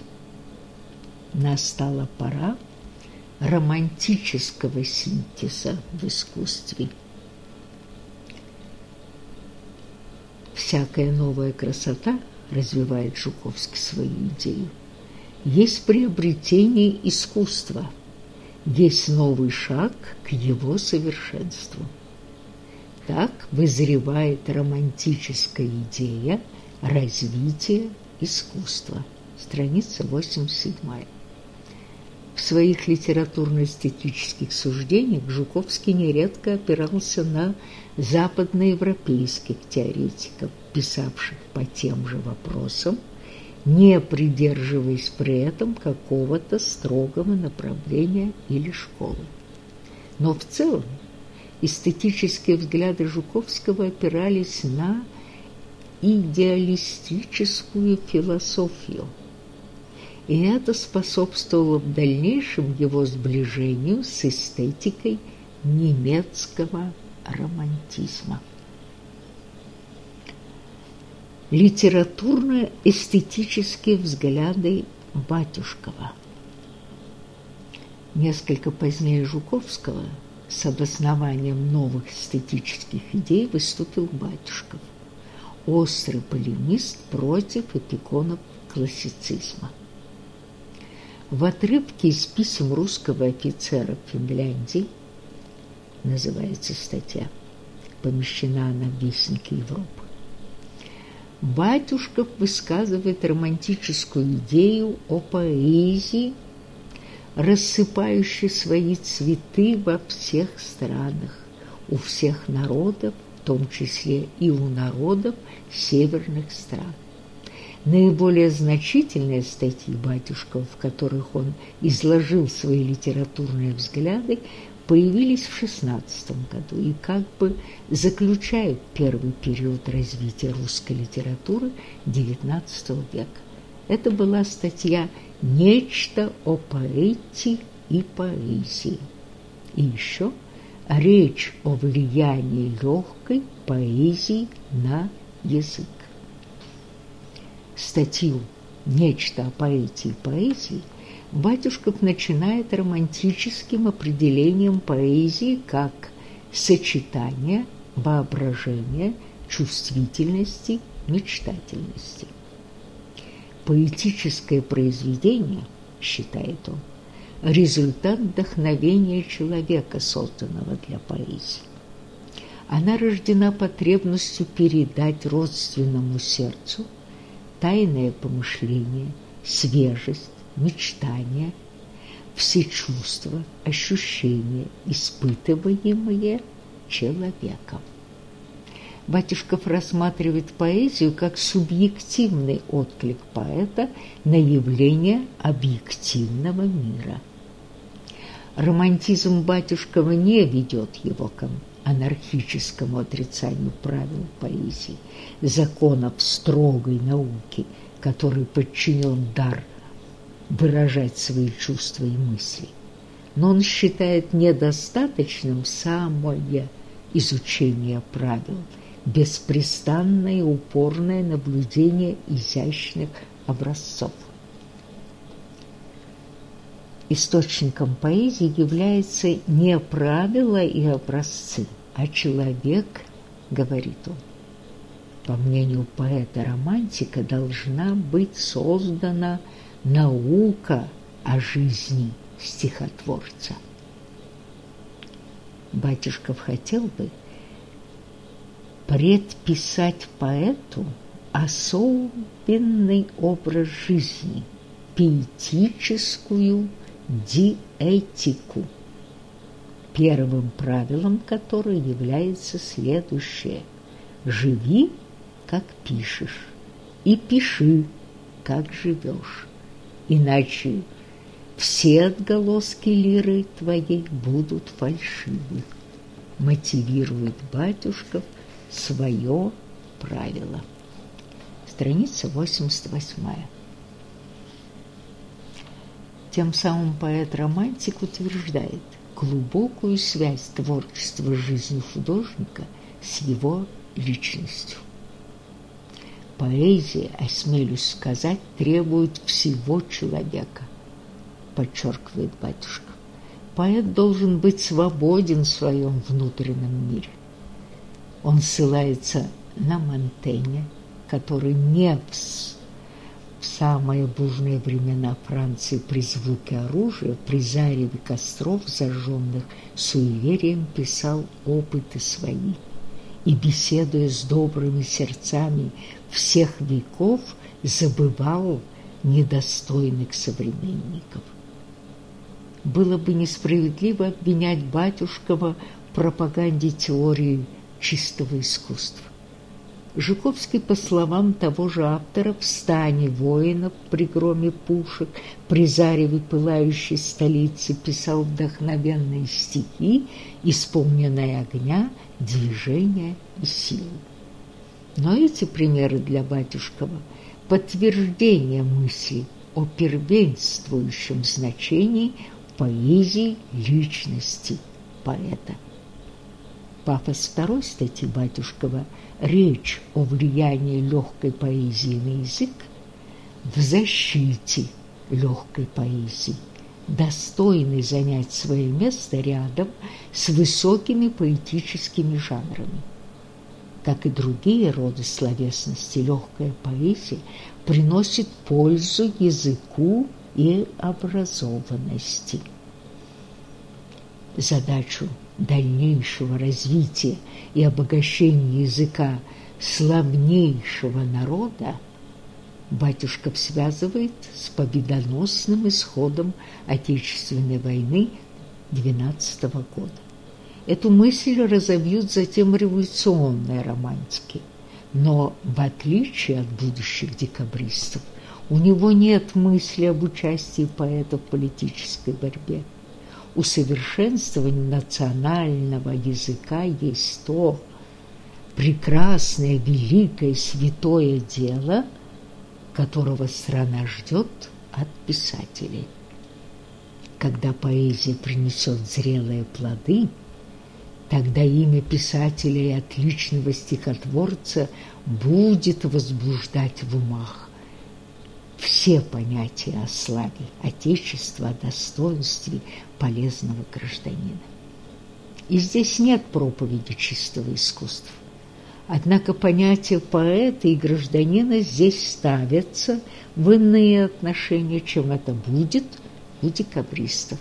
Настала пора романтического синтеза в искусстве. Всякая новая красота, развивает Жуковский свою идею, есть приобретение искусства – есть новый шаг к его совершенству. Так вызревает романтическая идея развития искусства. Страница 87. В своих литературно-эстетических суждениях Жуковский нередко опирался на западноевропейских теоретиков, писавших по тем же вопросам, не придерживаясь при этом какого-то строгого направления или школы. Но в целом эстетические взгляды Жуковского опирались на идеалистическую философию, и это способствовало в дальнейшем его сближению с эстетикой немецкого романтизма литературно-эстетические взгляды Батюшкова. Несколько позднее Жуковского с обоснованием новых эстетических идей выступил Батюшков, острый полемист против эпиконов классицизма. В отрывке из писем русского офицера Финляндии называется статья, помещена она в Вестнике Европы. Батюшков высказывает романтическую идею о поэзии, рассыпающей свои цветы во всех странах, у всех народов, в том числе и у народов северных стран. Наиболее значительные статьи Батюшкова, в которых он изложил свои литературные взгляды, появились в XVI году и как бы заключают первый период развития русской литературы XIX века. Это была статья «Нечто о поэте и поэзии». И еще речь о влиянии легкой поэзии на язык. Статью «Нечто о поэте и поэзии» Батюшков начинает романтическим определением поэзии как сочетание воображения, чувствительности, мечтательности. Поэтическое произведение, считает он, результат вдохновения человека, созданного для поэзии. Она рождена потребностью передать родственному сердцу тайное помышление, свежесть, мечтания, все чувства, ощущения, испытываемые человеком. Батюшков рассматривает поэзию как субъективный отклик поэта на явление объективного мира. Романтизм Батюшкова не ведет его к анархическому отрицанию правил поэзии, законов строгой науки, который подчинен дар выражать свои чувства и мысли. Но он считает недостаточным самое изучение правил, беспрестанное упорное наблюдение изящных образцов. Источником поэзии является не правила и образцы, а человек, говорит он. По мнению поэта-романтика, должна быть создана наука о жизни стихотворца. Батюшков хотел бы предписать поэту особенный образ жизни, пиетическую диэтику, первым правилом которой является следующее – живи, как пишешь, и пиши, как живешь, иначе все отголоски лиры твоей будут фальшивы. Мотивирует батюшков свое правило. Страница 88. Тем самым поэт-романтик утверждает глубокую связь творчества жизни художника с его личностью. Поэзия, осмелюсь сказать, требует всего человека, подчеркивает батюшка. Поэт должен быть свободен в своем внутреннем мире. Он ссылается на Монтенья, который не в в самые бурные времена Франции при звуке оружия, при зареве костров, зажженных суеверием, писал опыты свои и, беседуя с добрыми сердцами всех веков, забывал недостойных современников. Было бы несправедливо обвинять Батюшкова в пропаганде теории чистого искусства. Жуковский, по словам того же автора, в стане воинов при громе пушек, при зареве пылающей столицы писал вдохновенные стихи, исполненные огня, движения и силы. Но эти примеры для Батюшкова – подтверждение мысли о первенствующем значении поэзии личности поэта. Пафос второй статьи Батюшкова – речь о влиянии легкой поэзии на язык в защите легкой поэзии, достойной занять свое место рядом с высокими поэтическими жанрами. Как и другие роды словесности, легкая поэзия приносит пользу языку и образованности. Задачу дальнейшего развития и обогащения языка славнейшего народа Батюшков связывает с победоносным исходом Отечественной войны 12 -го года. Эту мысль разовьют затем революционные романтики, но в отличие от будущих декабристов у него нет мысли об участии поэта в политической борьбе усовершенствование национального языка есть то прекрасное, великое, святое дело, которого страна ждет от писателей. Когда поэзия принесет зрелые плоды, тогда имя писателя и отличного стихотворца будет возбуждать в умах все понятия о славе Отечества, о достоинстве полезного гражданина. И здесь нет проповеди чистого искусства. Однако понятия поэта и гражданина здесь ставятся в иные отношения, чем это будет у декабристов.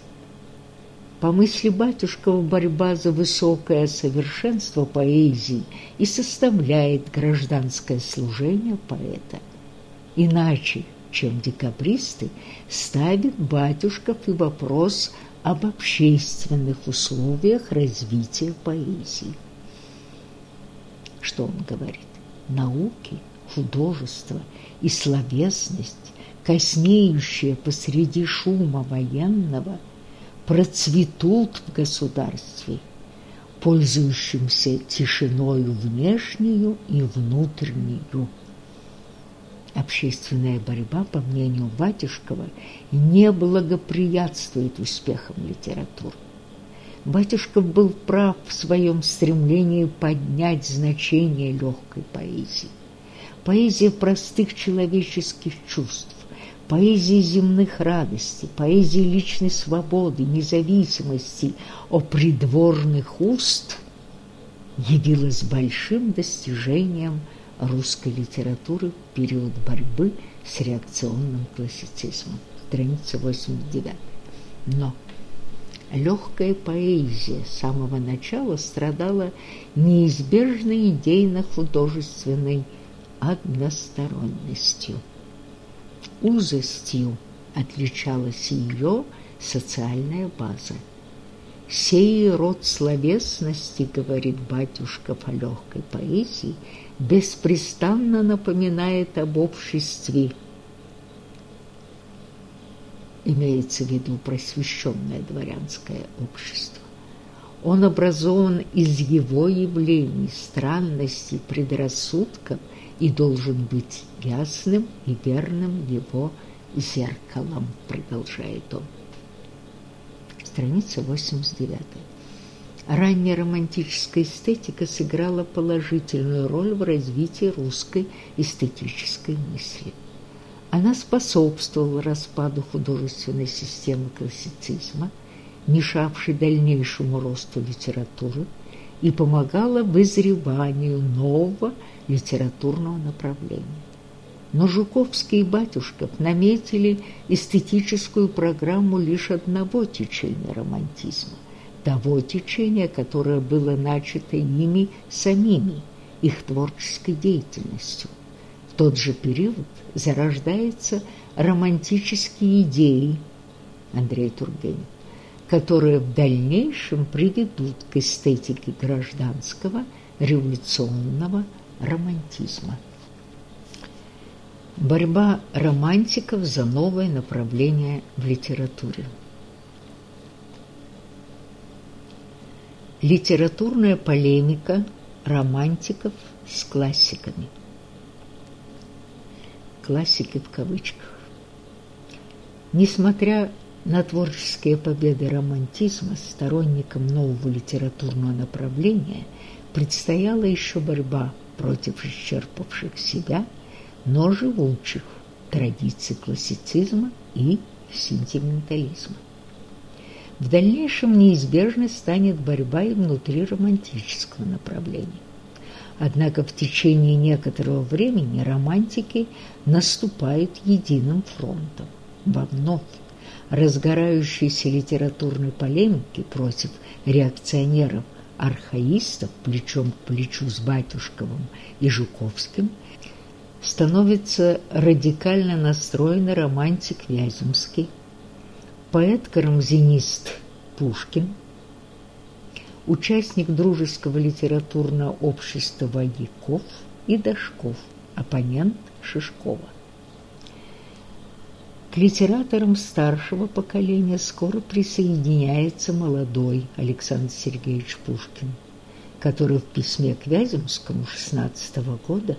По мысли Батюшкова, борьба за высокое совершенство поэзии и составляет гражданское служение поэта. Иначе чем декабристы, ставит батюшков и вопрос об общественных условиях развития поэзии. Что он говорит? Науки, художество и словесность, коснеющие посреди шума военного, процветут в государстве, пользующемся тишиною внешнюю и внутреннюю общественная борьба, по мнению Батюшкова, не благоприятствует успехам литературы. Батюшков был прав в своем стремлении поднять значение легкой поэзии. Поэзия простых человеческих чувств, поэзия земных радостей, поэзия личной свободы, независимости, о придворных уст явилась большим достижением – русской литературы в период борьбы с реакционным классицизмом. Страница 89. Но легкая поэзия с самого начала страдала неизбежной идейно-художественной односторонностью. Узостью отличалась ее социальная база. «Сей род словесности, — говорит батюшка о легкой поэзии, — беспрестанно напоминает об обществе. Имеется в виду просвещенное дворянское общество. Он образован из его явлений, странностей, предрассудков и должен быть ясным и верным его зеркалом, продолжает он. Страница 89. Ранняя романтическая эстетика сыграла положительную роль в развитии русской эстетической мысли. Она способствовала распаду художественной системы классицизма, мешавшей дальнейшему росту литературы, и помогала вызреванию нового литературного направления. Но Жуковский и Батюшков наметили эстетическую программу лишь одного течения романтизма того течения, которое было начато ими самими, их творческой деятельностью. В тот же период зарождаются романтические идеи Андрей Тургенев, которые в дальнейшем приведут к эстетике гражданского революционного романтизма. Борьба романтиков за новое направление в литературе. Литературная полемика романтиков с классиками. Классики в кавычках. Несмотря на творческие победы романтизма, сторонникам нового литературного направления предстояла еще борьба против исчерпавших себя, но живучих традиций классицизма и сентиментализма. В дальнейшем неизбежной станет борьба и внутри романтического направления. Однако в течение некоторого времени романтики наступают единым фронтом во вновь разгорающейся литературной полемики против реакционеров-архаистов плечом к плечу с Батюшковым и Жуковским становится радикально настроенный романтик Вяземский, поэт-карамзинист Пушкин, участник дружеского литературного общества Вагиков и Дашков, оппонент Шишкова. К литераторам старшего поколения скоро присоединяется молодой Александр Сергеевич Пушкин, который в письме к Вяземскому 16 года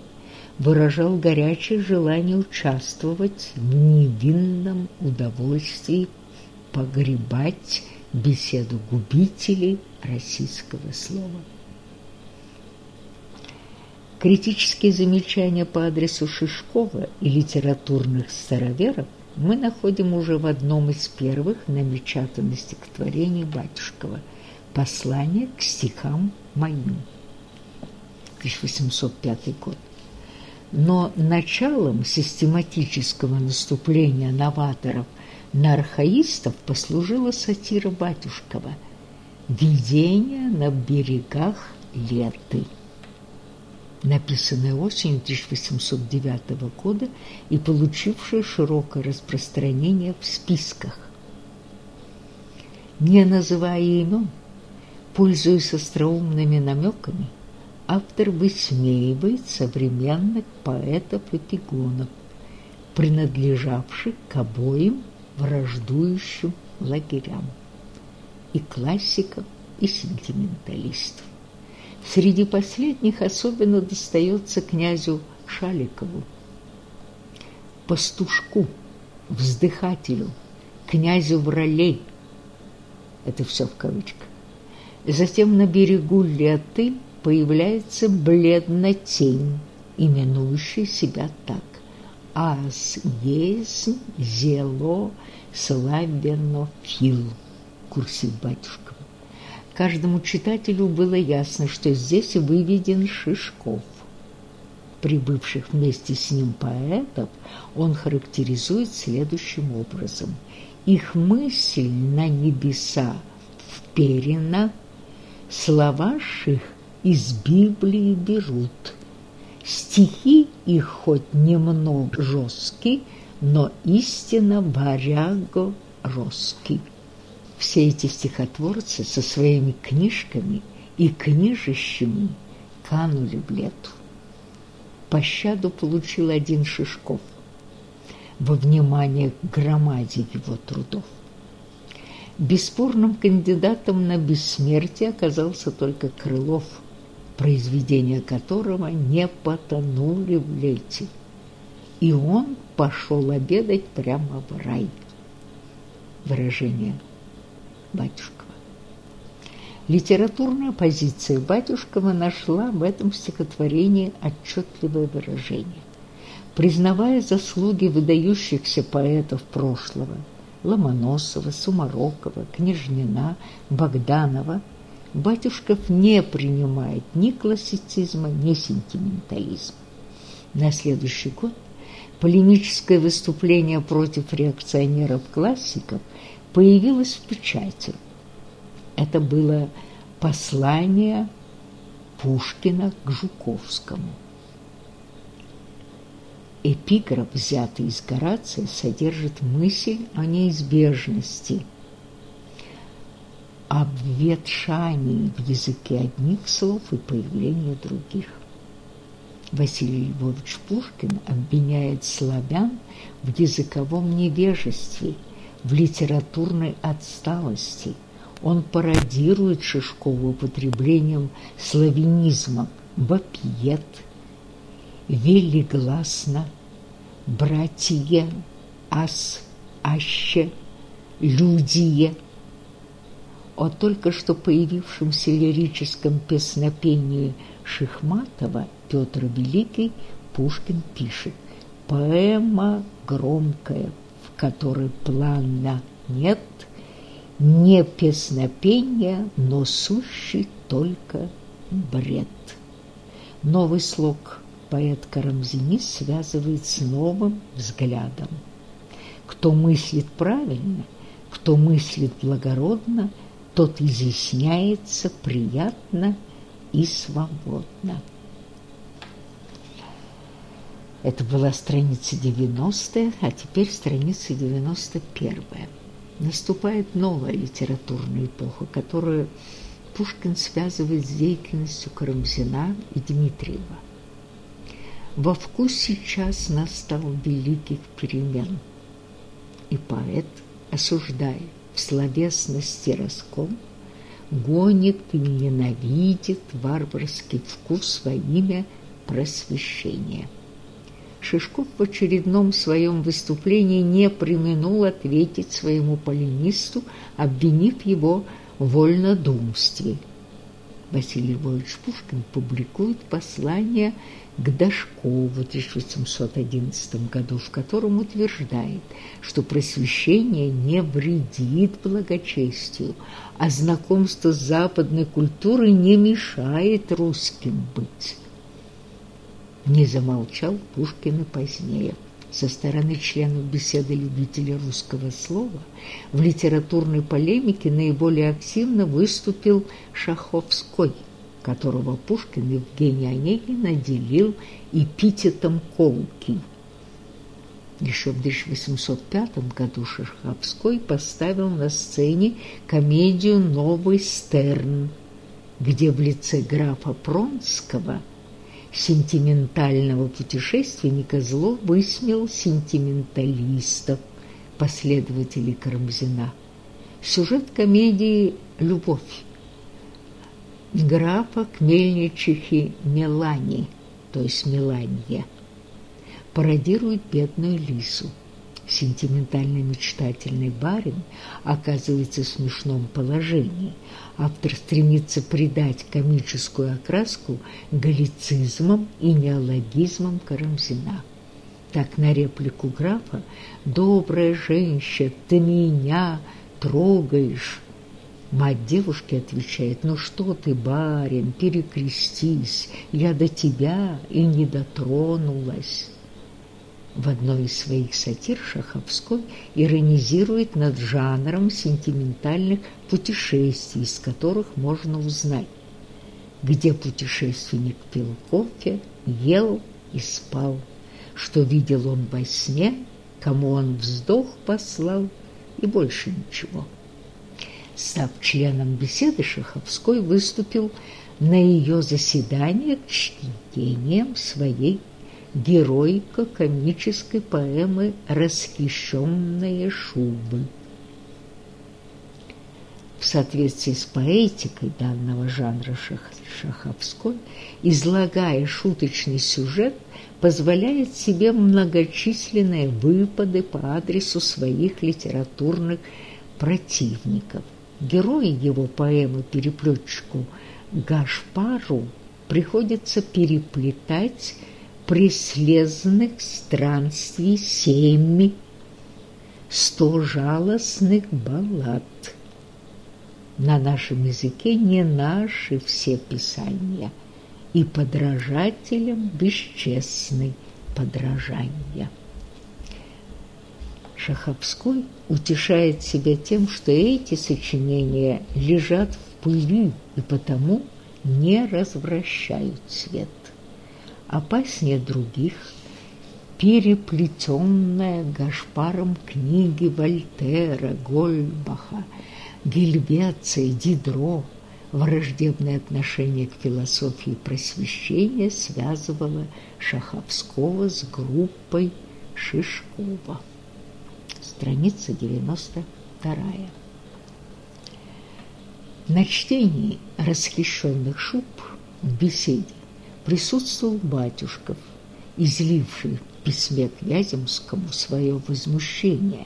выражал горячее желание участвовать в невинном удовольствии погребать беседу губителей российского слова. Критические замечания по адресу Шишкова и литературных староверов мы находим уже в одном из первых намечатанных стихотворений Батюшкова «Послание к стихам моим» 1805 год. Но началом систематического наступления новаторов на архаистов послужила сатира Батюшкова «Видение на берегах Леты», написанная осенью 1809 года и получившая широкое распространение в списках. Не называя имен, пользуясь остроумными намеками, автор высмеивает современных поэтов-эпигонов, принадлежавших к обоим враждующим лагерям и классиков, и сентименталистов. Среди последних особенно достается князю Шаликову, пастушку, вздыхателю, князю Вралей. Это все в кавычках. Затем на берегу Леты появляется бледная тень, именующая себя так. Аз есть зело славянофил. Курсив батюшка. Каждому читателю было ясно, что здесь выведен Шишков. Прибывших вместе с ним поэтов он характеризует следующим образом. Их мысль на небеса вперена, слова ших из Библии берут. Стихи их хоть немного жесткие, но истинно варяго росский. Все эти стихотворцы со своими книжками и книжищами канули в лету. Пощаду получил один Шишков во внимание к громаде его трудов. Бесспорным кандидатом на бессмертие оказался только Крылов, произведения которого не потонули в лете. И он пошел обедать прямо в рай. Выражение Батюшкова. Литературная позиция Батюшкова нашла в этом стихотворении отчетливое выражение. Признавая заслуги выдающихся поэтов прошлого Ломоносова, Сумарокова, Княжнина, Богданова, Батюшков не принимает ни классицизма, ни сентиментализма. На следующий год полемическое выступление против реакционеров-классиков появилось в печати. Это было послание Пушкина к Жуковскому. Эпиграф, взятый из Горация, содержит мысль о неизбежности, об ветшании в языке одних слов и появлении других. Василий Львович Пушкин обвиняет славян в языковом невежестве, в литературной отсталости. Он пародирует Шишкову употреблением славянизма «вопиет», «велигласно», «братье», «ас», «аще», «людие». О только что появившемся лирическом песнопении Шихматова Петр Великий Пушкин пишет «Поэма громкая, в которой плана нет, не песнопения, но сущий только бред». Новый слог поэт Карамзини связывает с новым взглядом. Кто мыслит правильно, кто мыслит благородно, тот изъясняется приятно и свободно. Это была страница 90, а теперь страница 91. Наступает новая литературная эпоха, которую Пушкин связывает с деятельностью Карамзина и Дмитриева. Во вкусе час настал великих перемен, и поэт, осуждая в словесности раскол, гонит и ненавидит варварский вкус во имя просвещения. Шишков в очередном своем выступлении не применул ответить своему полемисту, обвинив его в вольнодумстве. Василий Львович Пушкин публикует послание к Дашкову в 1811 году, в котором утверждает, что просвещение не вредит благочестию, а знакомство с западной культурой не мешает русским быть не замолчал Пушкин и позднее. Со стороны членов беседы любителей русского слова в литературной полемике наиболее активно выступил Шаховской, которого Пушкин Евгений Онегин наделил эпитетом «колкий». Еще в 1805 году Шерховской поставил на сцене комедию «Новый Стерн», где в лице графа Пронского, сентиментального путешественника, зло высмел сентименталистов, последователей Карамзина. Сюжет комедии «Любовь» графа к мельничихе Мелани, то есть Меланья – пародирует бедную Лису. Сентиментальный мечтательный барин оказывается в смешном положении. Автор стремится придать комическую окраску галлицизмам и неологизмам Карамзина. Так на реплику графа «Добрая женщина, ты меня трогаешь!» Мать девушки отвечает, «Ну что ты, барин, перекрестись, я до тебя и не дотронулась». В одной из своих сатир Шаховской иронизирует над жанром сентиментальных путешествий, из которых можно узнать, где путешественник пил кофе, ел и спал, что видел он во сне, кому он вздох послал и больше ничего. Став членом беседы, Шаховской выступил на ее заседаниях чтением своей героика комической поэмы «Расхищенные шубы». В соответствии с поэтикой данного жанра Шаховской, излагая шуточный сюжет, позволяет себе многочисленные выпады по адресу своих литературных противников. Герой его поэмы переплетчику Гашпару приходится переплетать преслезных странствий семь, сто жалостных баллад. На нашем языке не наши все писания, и подражателям бесчестны подражания. Шаховской утешает себя тем, что эти сочинения лежат в пыли и потому не развращают свет опаснее других, переплетенная Гашпаром книги Вольтера, Гольбаха, Гельвеция, Дидро, враждебное отношение к философии просвещения связывало Шаховского с группой Шишкова. Страница 92. На чтении расхищенных шуб в беседе присутствовал Батюшков, изливший в письме к Вяземскому свое возмущение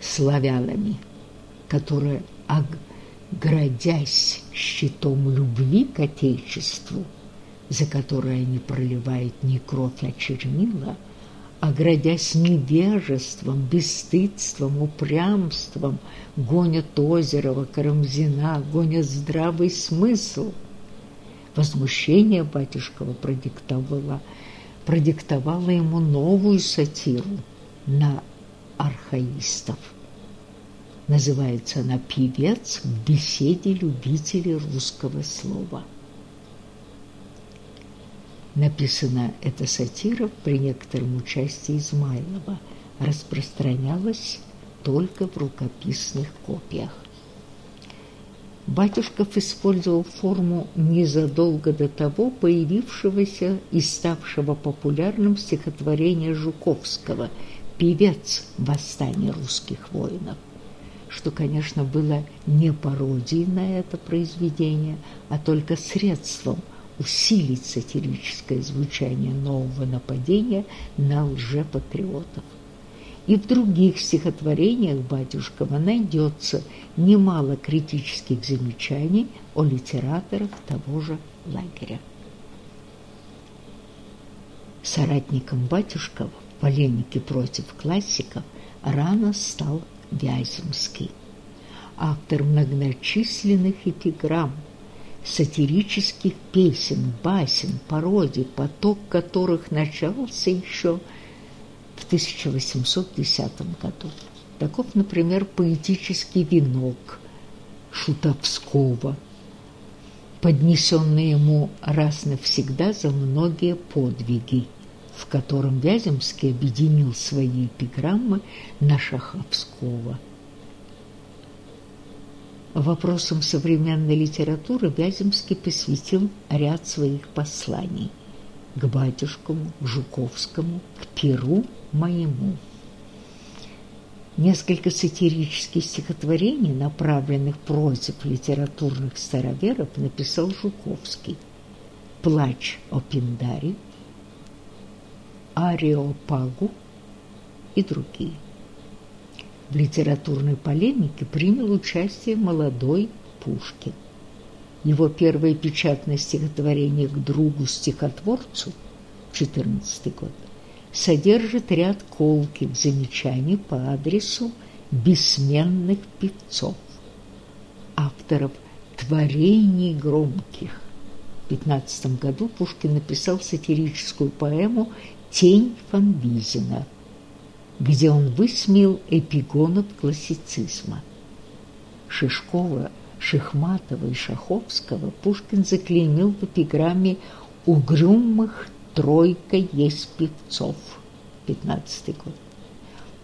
славянами, которые, оградясь щитом любви к Отечеству, за которое они проливают не кровь, а чернила, оградясь невежеством, бесстыдством, упрямством, гонят Озерова, Карамзина, гонят здравый смысл – Возмущение батюшкова продиктовало, продиктовало ему новую сатиру на архаистов. Называется она «Певец в беседе любителей русского слова». Написана эта сатира при некотором участии Измайлова, распространялась только в рукописных копиях. Батюшков использовал форму незадолго до того появившегося и ставшего популярным стихотворения Жуковского «Певец восстания русских воинов», что, конечно, было не пародией на это произведение, а только средством усилить сатирическое звучание нового нападения на лжепатриотов. И в других стихотворениях Батюшкова найдется немало критических замечаний о литераторах того же лагеря. Соратником Батюшкова в полемике против классиков рано стал Вяземский, автор многочисленных эпиграмм, сатирических песен, басен, пародий, поток которых начался еще в 1810 году. Таков, например, поэтический венок Шутовского, поднесенный ему раз навсегда за многие подвиги, в котором Вяземский объединил свои эпиграммы на Шаховского. Вопросам современной литературы Вяземский посвятил ряд своих посланий к батюшкому, к Жуковскому, к Перу моему. Несколько сатирических стихотворений, направленных против литературных староверов, написал Жуковский. «Плач о Пиндаре», «Ареопагу» и другие. В литературной полемике принял участие молодой Пушкин. Его первое печатное стихотворение к другу-стихотворцу, 14 год, содержит ряд колких замечаний по адресу бессменных певцов, авторов творений громких. В 15 году Пушкин написал сатирическую поэму «Тень Фанвизина», где он высмеял эпигонов классицизма. Шишкова, Шихматова и Шаховского Пушкин заклеймил в эпиграмме «Угрюмых тройка есть певцов» 15 год.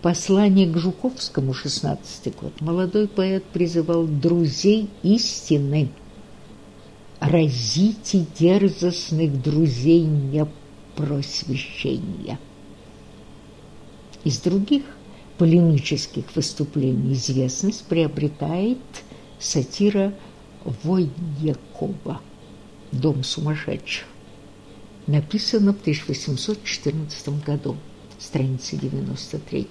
Послание к Жуковскому 16 год. Молодой поэт призывал друзей истины разите дерзостных друзей непросвещения. Из других полемических выступлений известность приобретает сатира Войякова «Дом сумасшедших», написано в 1814 году, страница 93.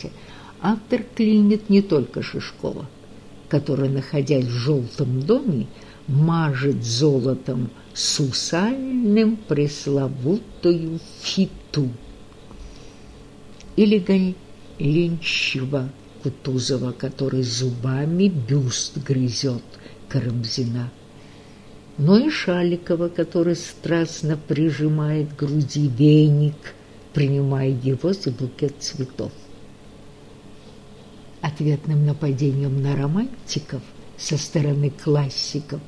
Автор клинит не только Шишкова, который, находясь в желтом доме, мажет золотом сусальным пресловутую фиту или Ленщева Кутузова, который зубами бюст грызет Карамзина но и Шаликова, который страстно прижимает к груди веник, принимая его за букет цветов. Ответным нападением на романтиков со стороны классиков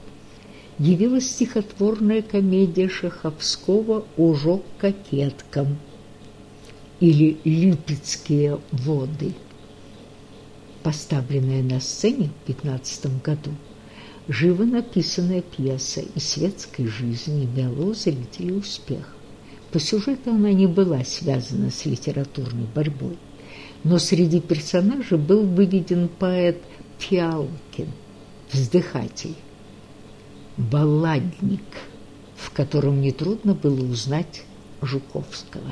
явилась стихотворная комедия Шаховского «Ужок кокеткам» или «Липецкие воды», поставленная на сцене в 15 году живо написанная пьеса из светской жизни имела у зрителей успех. По сюжету она не была связана с литературной борьбой, но среди персонажей был выведен поэт Фиалкин, вздыхатель, балладник, в котором нетрудно было узнать Жуковского.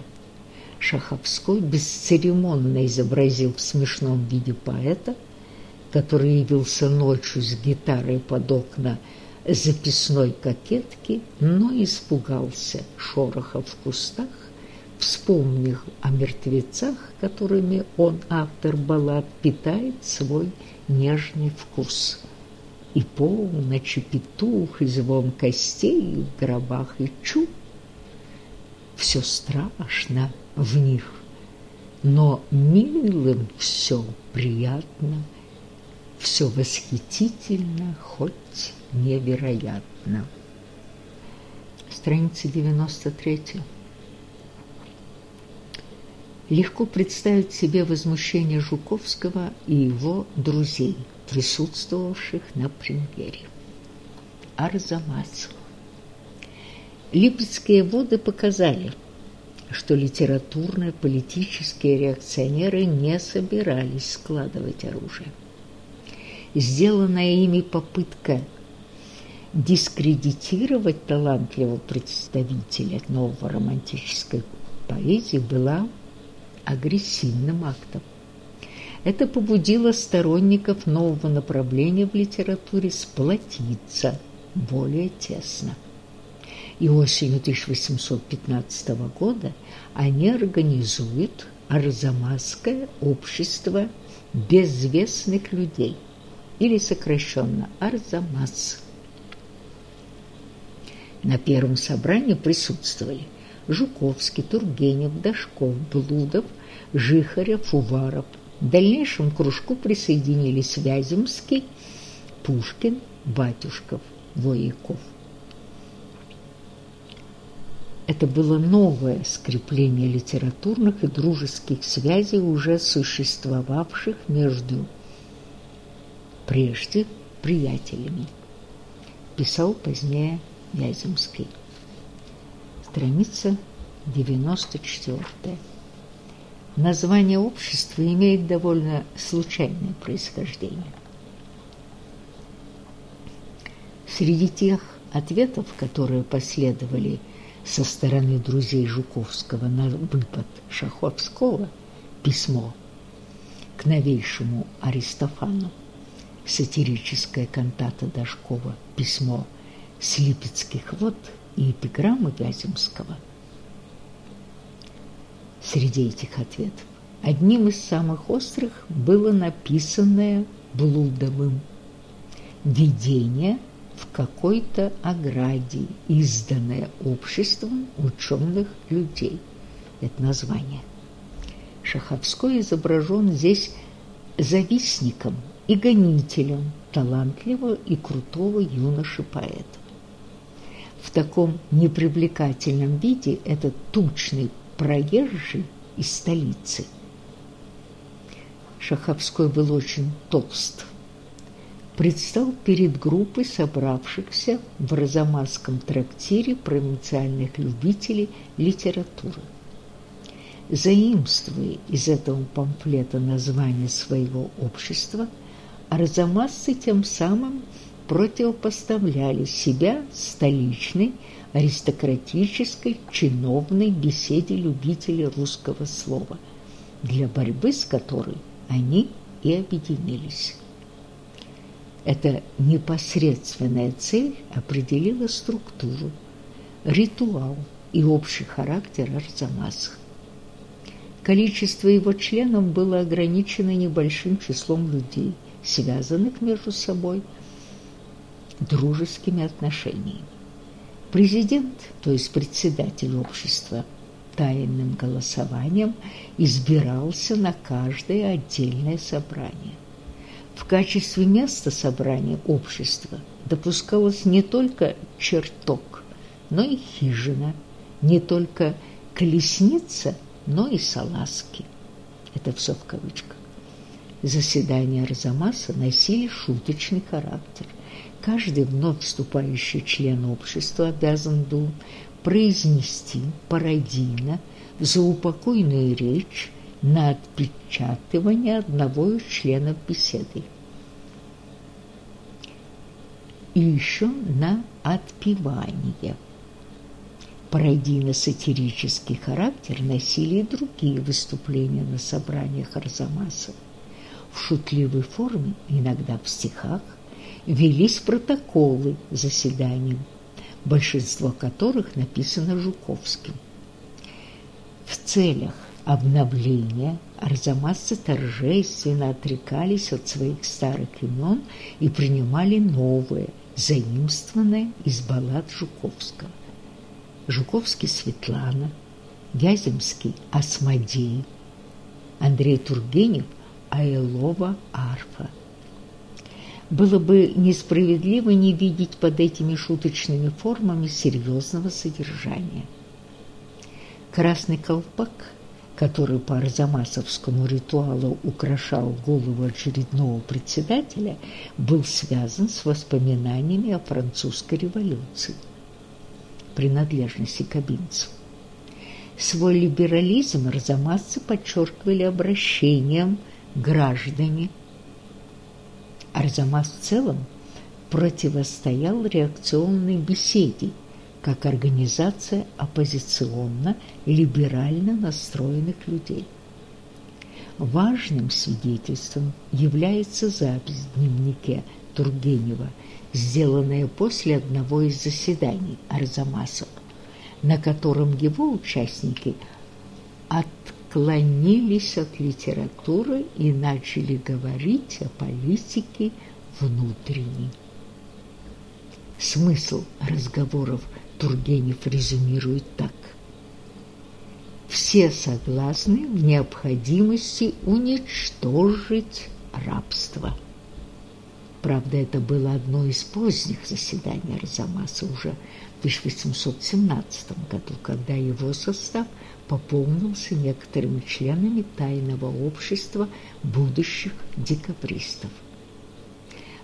Шаховской бесцеремонно изобразил в смешном виде поэта – который явился ночью с гитарой под окна записной кокетки, но испугался шороха в кустах, вспомнил о мертвецах, которыми он, автор баллад, питает свой нежный вкус. И полночи петух, и звон костей в гробах, и чу. Все страшно в них, но милым все приятно – все восхитительно, хоть невероятно. Страница 93. Легко представить себе возмущение Жуковского и его друзей, присутствовавших на премьере. Арзамас. Липецкие воды показали, что литературные политические реакционеры не собирались складывать оружие сделанная ими попытка дискредитировать талантливого представителя нового романтической поэзии была агрессивным актом. Это побудило сторонников нового направления в литературе сплотиться более тесно. И осенью 1815 года они организуют Арзамасское общество безвестных людей – или сокращенно Арзамас. На первом собрании присутствовали Жуковский, Тургенев, Дашков, Блудов, Жихарев, Уваров. В дальнейшем кружку присоединились Вяземский, Пушкин, Батюшков, Вояков. Это было новое скрепление литературных и дружеских связей, уже существовавших между прежде приятелями, писал позднее Вяземский. Страница 94. Название общества имеет довольно случайное происхождение. Среди тех ответов, которые последовали со стороны друзей Жуковского на выпад Шаховского письмо к новейшему Аристофану, сатирическая кантата Дашкова, письмо с Липецких вод и эпиграммы Вяземского. Среди этих ответов одним из самых острых было написанное Блудовым «Видение в какой-то ограде, изданное обществом ученых людей». Это название. Шаховской изображен здесь завистником и гонителем талантливого и крутого юноши-поэта. В таком непривлекательном виде этот тучный проезжий из столицы. Шаховской был очень толст. Предстал перед группой собравшихся в Розамарском трактире провинциальных любителей литературы. Заимствуя из этого памфлета название своего общества, арзамасцы тем самым противопоставляли себя столичной аристократической чиновной беседе любителей русского слова, для борьбы с которой они и объединились. Эта непосредственная цель определила структуру, ритуал и общий характер Арзамаса. Количество его членов было ограничено небольшим числом людей, связанных между собой дружескими отношениями. Президент, то есть председатель общества, тайным голосованием избирался на каждое отдельное собрание. Качестве места собрания общества допускалось не только чертог, но и хижина, не только колесница, но и салазки. Это все в кавычках. Заседания Арзамаса носили шуточный характер. Каждый вновь вступающий член общества обязан был произнести пародийно заупокойную речь на отпечатывание одного из членов беседы. И еще на отпевание. Пародийно-сатирический характер носили и другие выступления на собраниях Арзамаса. В шутливой форме, иногда в стихах, велись протоколы заседаний, большинство которых написано Жуковским. В целях обновления арзамасцы торжественно отрекались от своих старых имен и принимали новые, заимствованные из баллад Жуковского. Жуковский Светлана, Вяземский Асмодей, Андрей Тургенев Айлова арфа. Было бы несправедливо не видеть под этими шуточными формами серьезного содержания. Красный колпак, который по арзамасовскому ритуалу украшал голову очередного председателя, был связан с воспоминаниями о французской революции, принадлежности кабинцу. Свой либерализм арзамасцы подчеркивали обращением граждане Арзамас в целом противостоял реакционной беседе как организация оппозиционно-либерально настроенных людей. Важным свидетельством является запись в дневнике Тургенева, сделанная после одного из заседаний Арзамаса, на котором его участники от отклонились от литературы и начали говорить о политике внутренней. Смысл разговоров Тургенев резюмирует так. Все согласны в необходимости уничтожить рабство. Правда, это было одно из поздних заседаний Арзамаса уже в 1817 году, когда его состав пополнился некоторыми членами тайного общества будущих декабристов.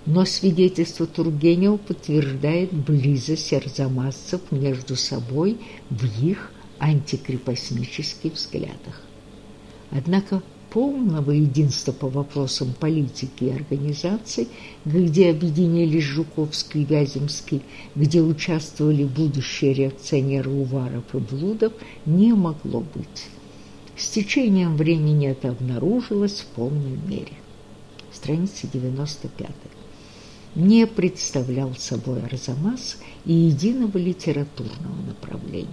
Но свидетельство Тургенева подтверждает близость арзамасцев между собой в их антикрепостнических взглядах. Однако полного единства по вопросам политики и организации, где объединились Жуковский и Вяземский, где участвовали будущие реакционеры Уваров и Блудов, не могло быть. С течением времени это обнаружилось в полной мере. Страница 95. Не представлял собой Арзамас и единого литературного направления.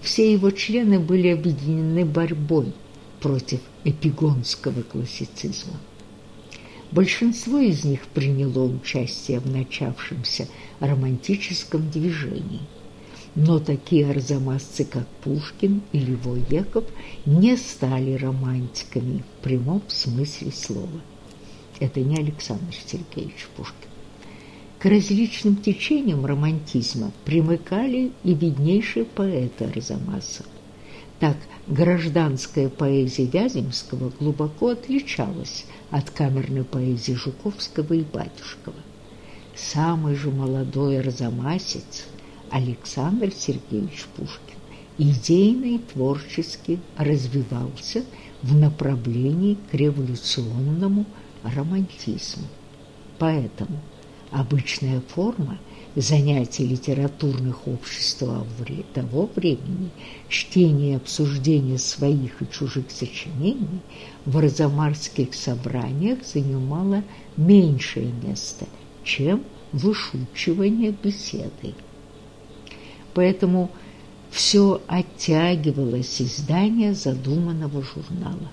Все его члены были объединены борьбой – против эпигонского классицизма. Большинство из них приняло участие в начавшемся романтическом движении, но такие арзамасцы, как Пушкин и Львов Яков, не стали романтиками в прямом смысле слова. Это не Александр Сергеевич Пушкин. К различным течениям романтизма примыкали и виднейшие поэты Арзамаса. Так, гражданская поэзия Вяземского глубоко отличалась от камерной поэзии Жуковского и Батюшкова. Самый же молодой арзамасец Александр Сергеевич Пушкин идейно и творчески развивался в направлении к революционному романтизму. Поэтому обычная форма – занятий литературных обществ того времени, чтение и обсуждение своих и чужих сочинений в Розамарских собраниях занимало меньшее место, чем вышучивание беседы. Поэтому все оттягивалось издание задуманного журнала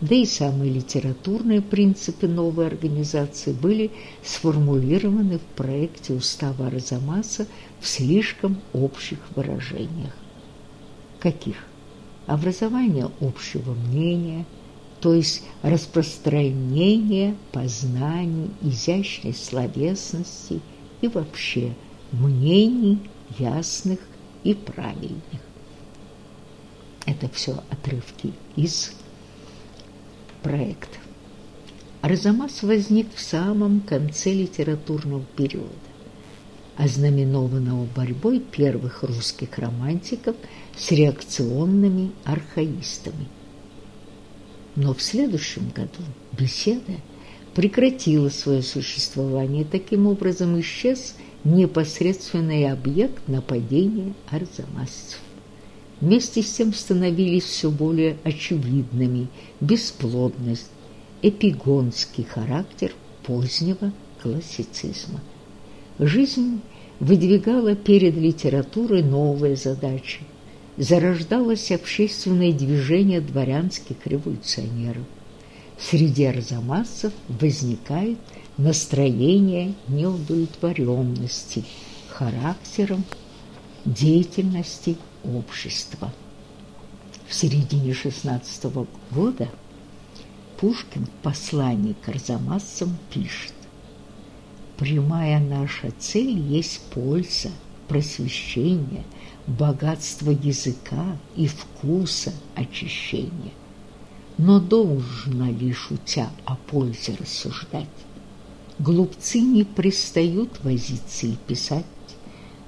да и самые литературные принципы новой организации были сформулированы в проекте устава Арзамаса в слишком общих выражениях. Каких? Образование общего мнения, то есть распространение познаний, изящной словесности и вообще мнений ясных и правильных. Это все отрывки из проект. Арзамас возник в самом конце литературного периода, ознаменованного борьбой первых русских романтиков с реакционными архаистами. Но в следующем году беседа прекратила свое существование, таким образом исчез непосредственный объект нападения арзамасцев. Вместе с тем становились все более очевидными бесплодность, эпигонский характер позднего классицизма. Жизнь выдвигала перед литературой новые задачи. Зарождалось общественное движение дворянских революционеров. Среди арзамасцев возникает настроение неудовлетворенности характером деятельности общества. В середине 16 -го года Пушкин в послании к арзамасцам пишет «Прямая наша цель есть польза, просвещение, богатство языка и вкуса очищения. Но должно лишь утя о пользе рассуждать. Глупцы не пристают возиться и писать,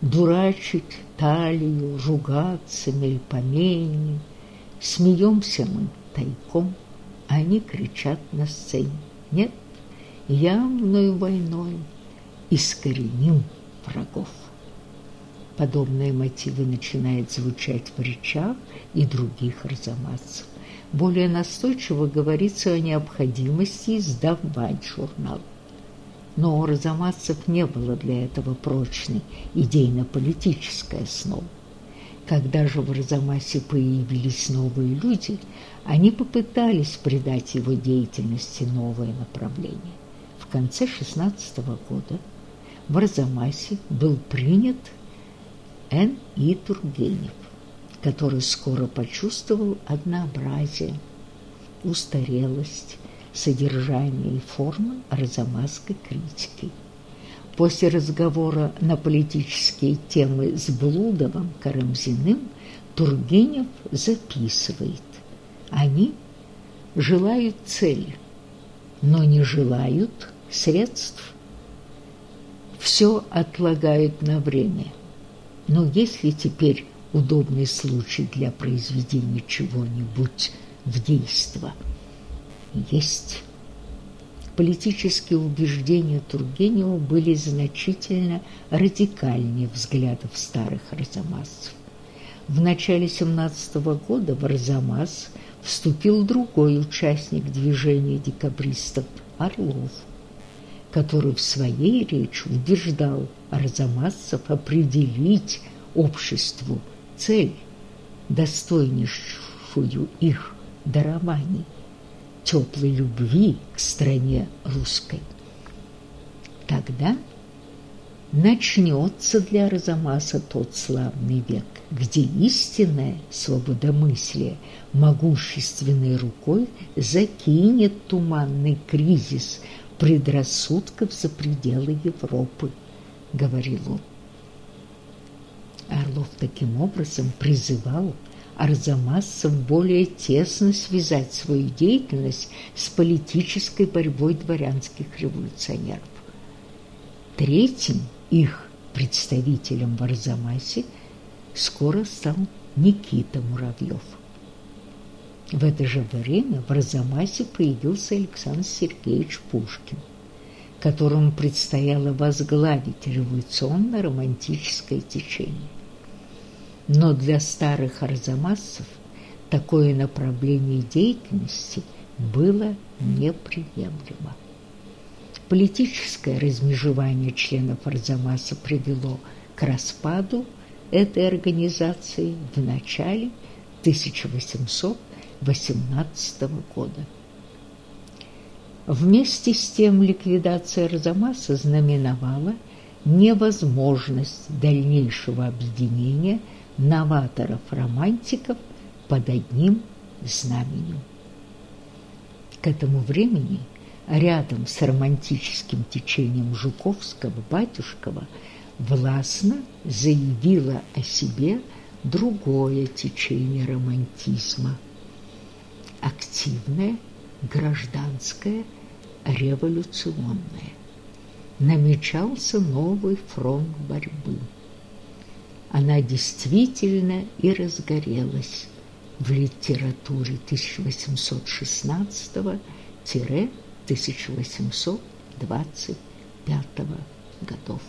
дурачить талию, ругаться мельпомене. Смеемся мы тайком, а они кричат на сцене. Нет, явной войной искореним врагов. Подобные мотивы начинают звучать в речах и других арзамасцев. Более настойчиво говорится о необходимости издавать журнал но у розамасцев не было для этого прочной идейно-политической основы. Когда же в Розамасе появились новые люди, они попытались придать его деятельности новое направление. В конце 16 года в Розамасе был принят Н. И. Тургенев, который скоро почувствовал однообразие, устарелость содержание и формы арзамасской критики. После разговора на политические темы с Блудовым, Карамзиным, Тургенев записывает. Они желают цели, но не желают средств. Все отлагают на время. Но если теперь удобный случай для произведения чего-нибудь в действо есть политические убеждения Тургенева были значительно радикальнее взглядов старых арзамасцев. В начале 17 года в Арзамас вступил другой участник движения декабристов Орлов, который в своей речи убеждал арзамасцев определить обществу цель, достойнейшую их дарований теплой любви к стране русской. Тогда начнется для Арзамаса тот славный век, где истинное свободомыслие могущественной рукой закинет туманный кризис предрассудков за пределы Европы, говорил он. Орлов таким образом призывал арзамасцам более тесно связать свою деятельность с политической борьбой дворянских революционеров. Третьим их представителем в Арзамасе скоро стал Никита Муравьев. В это же время в Арзамасе появился Александр Сергеевич Пушкин, которому предстояло возглавить революционно-романтическое течение. Но для старых арзамасцев такое направление деятельности было неприемлемо. Политическое размежевание членов Арзамаса привело к распаду этой организации в начале 1818 года. Вместе с тем ликвидация Арзамаса знаменовала невозможность дальнейшего объединения – новаторов-романтиков под одним знаменем. К этому времени рядом с романтическим течением Жуковского-Батюшкова властно заявило о себе другое течение романтизма – активное, гражданское, революционное. Намечался новый фронт борьбы – она действительно и разгорелась в литературе 1816-1825 годов.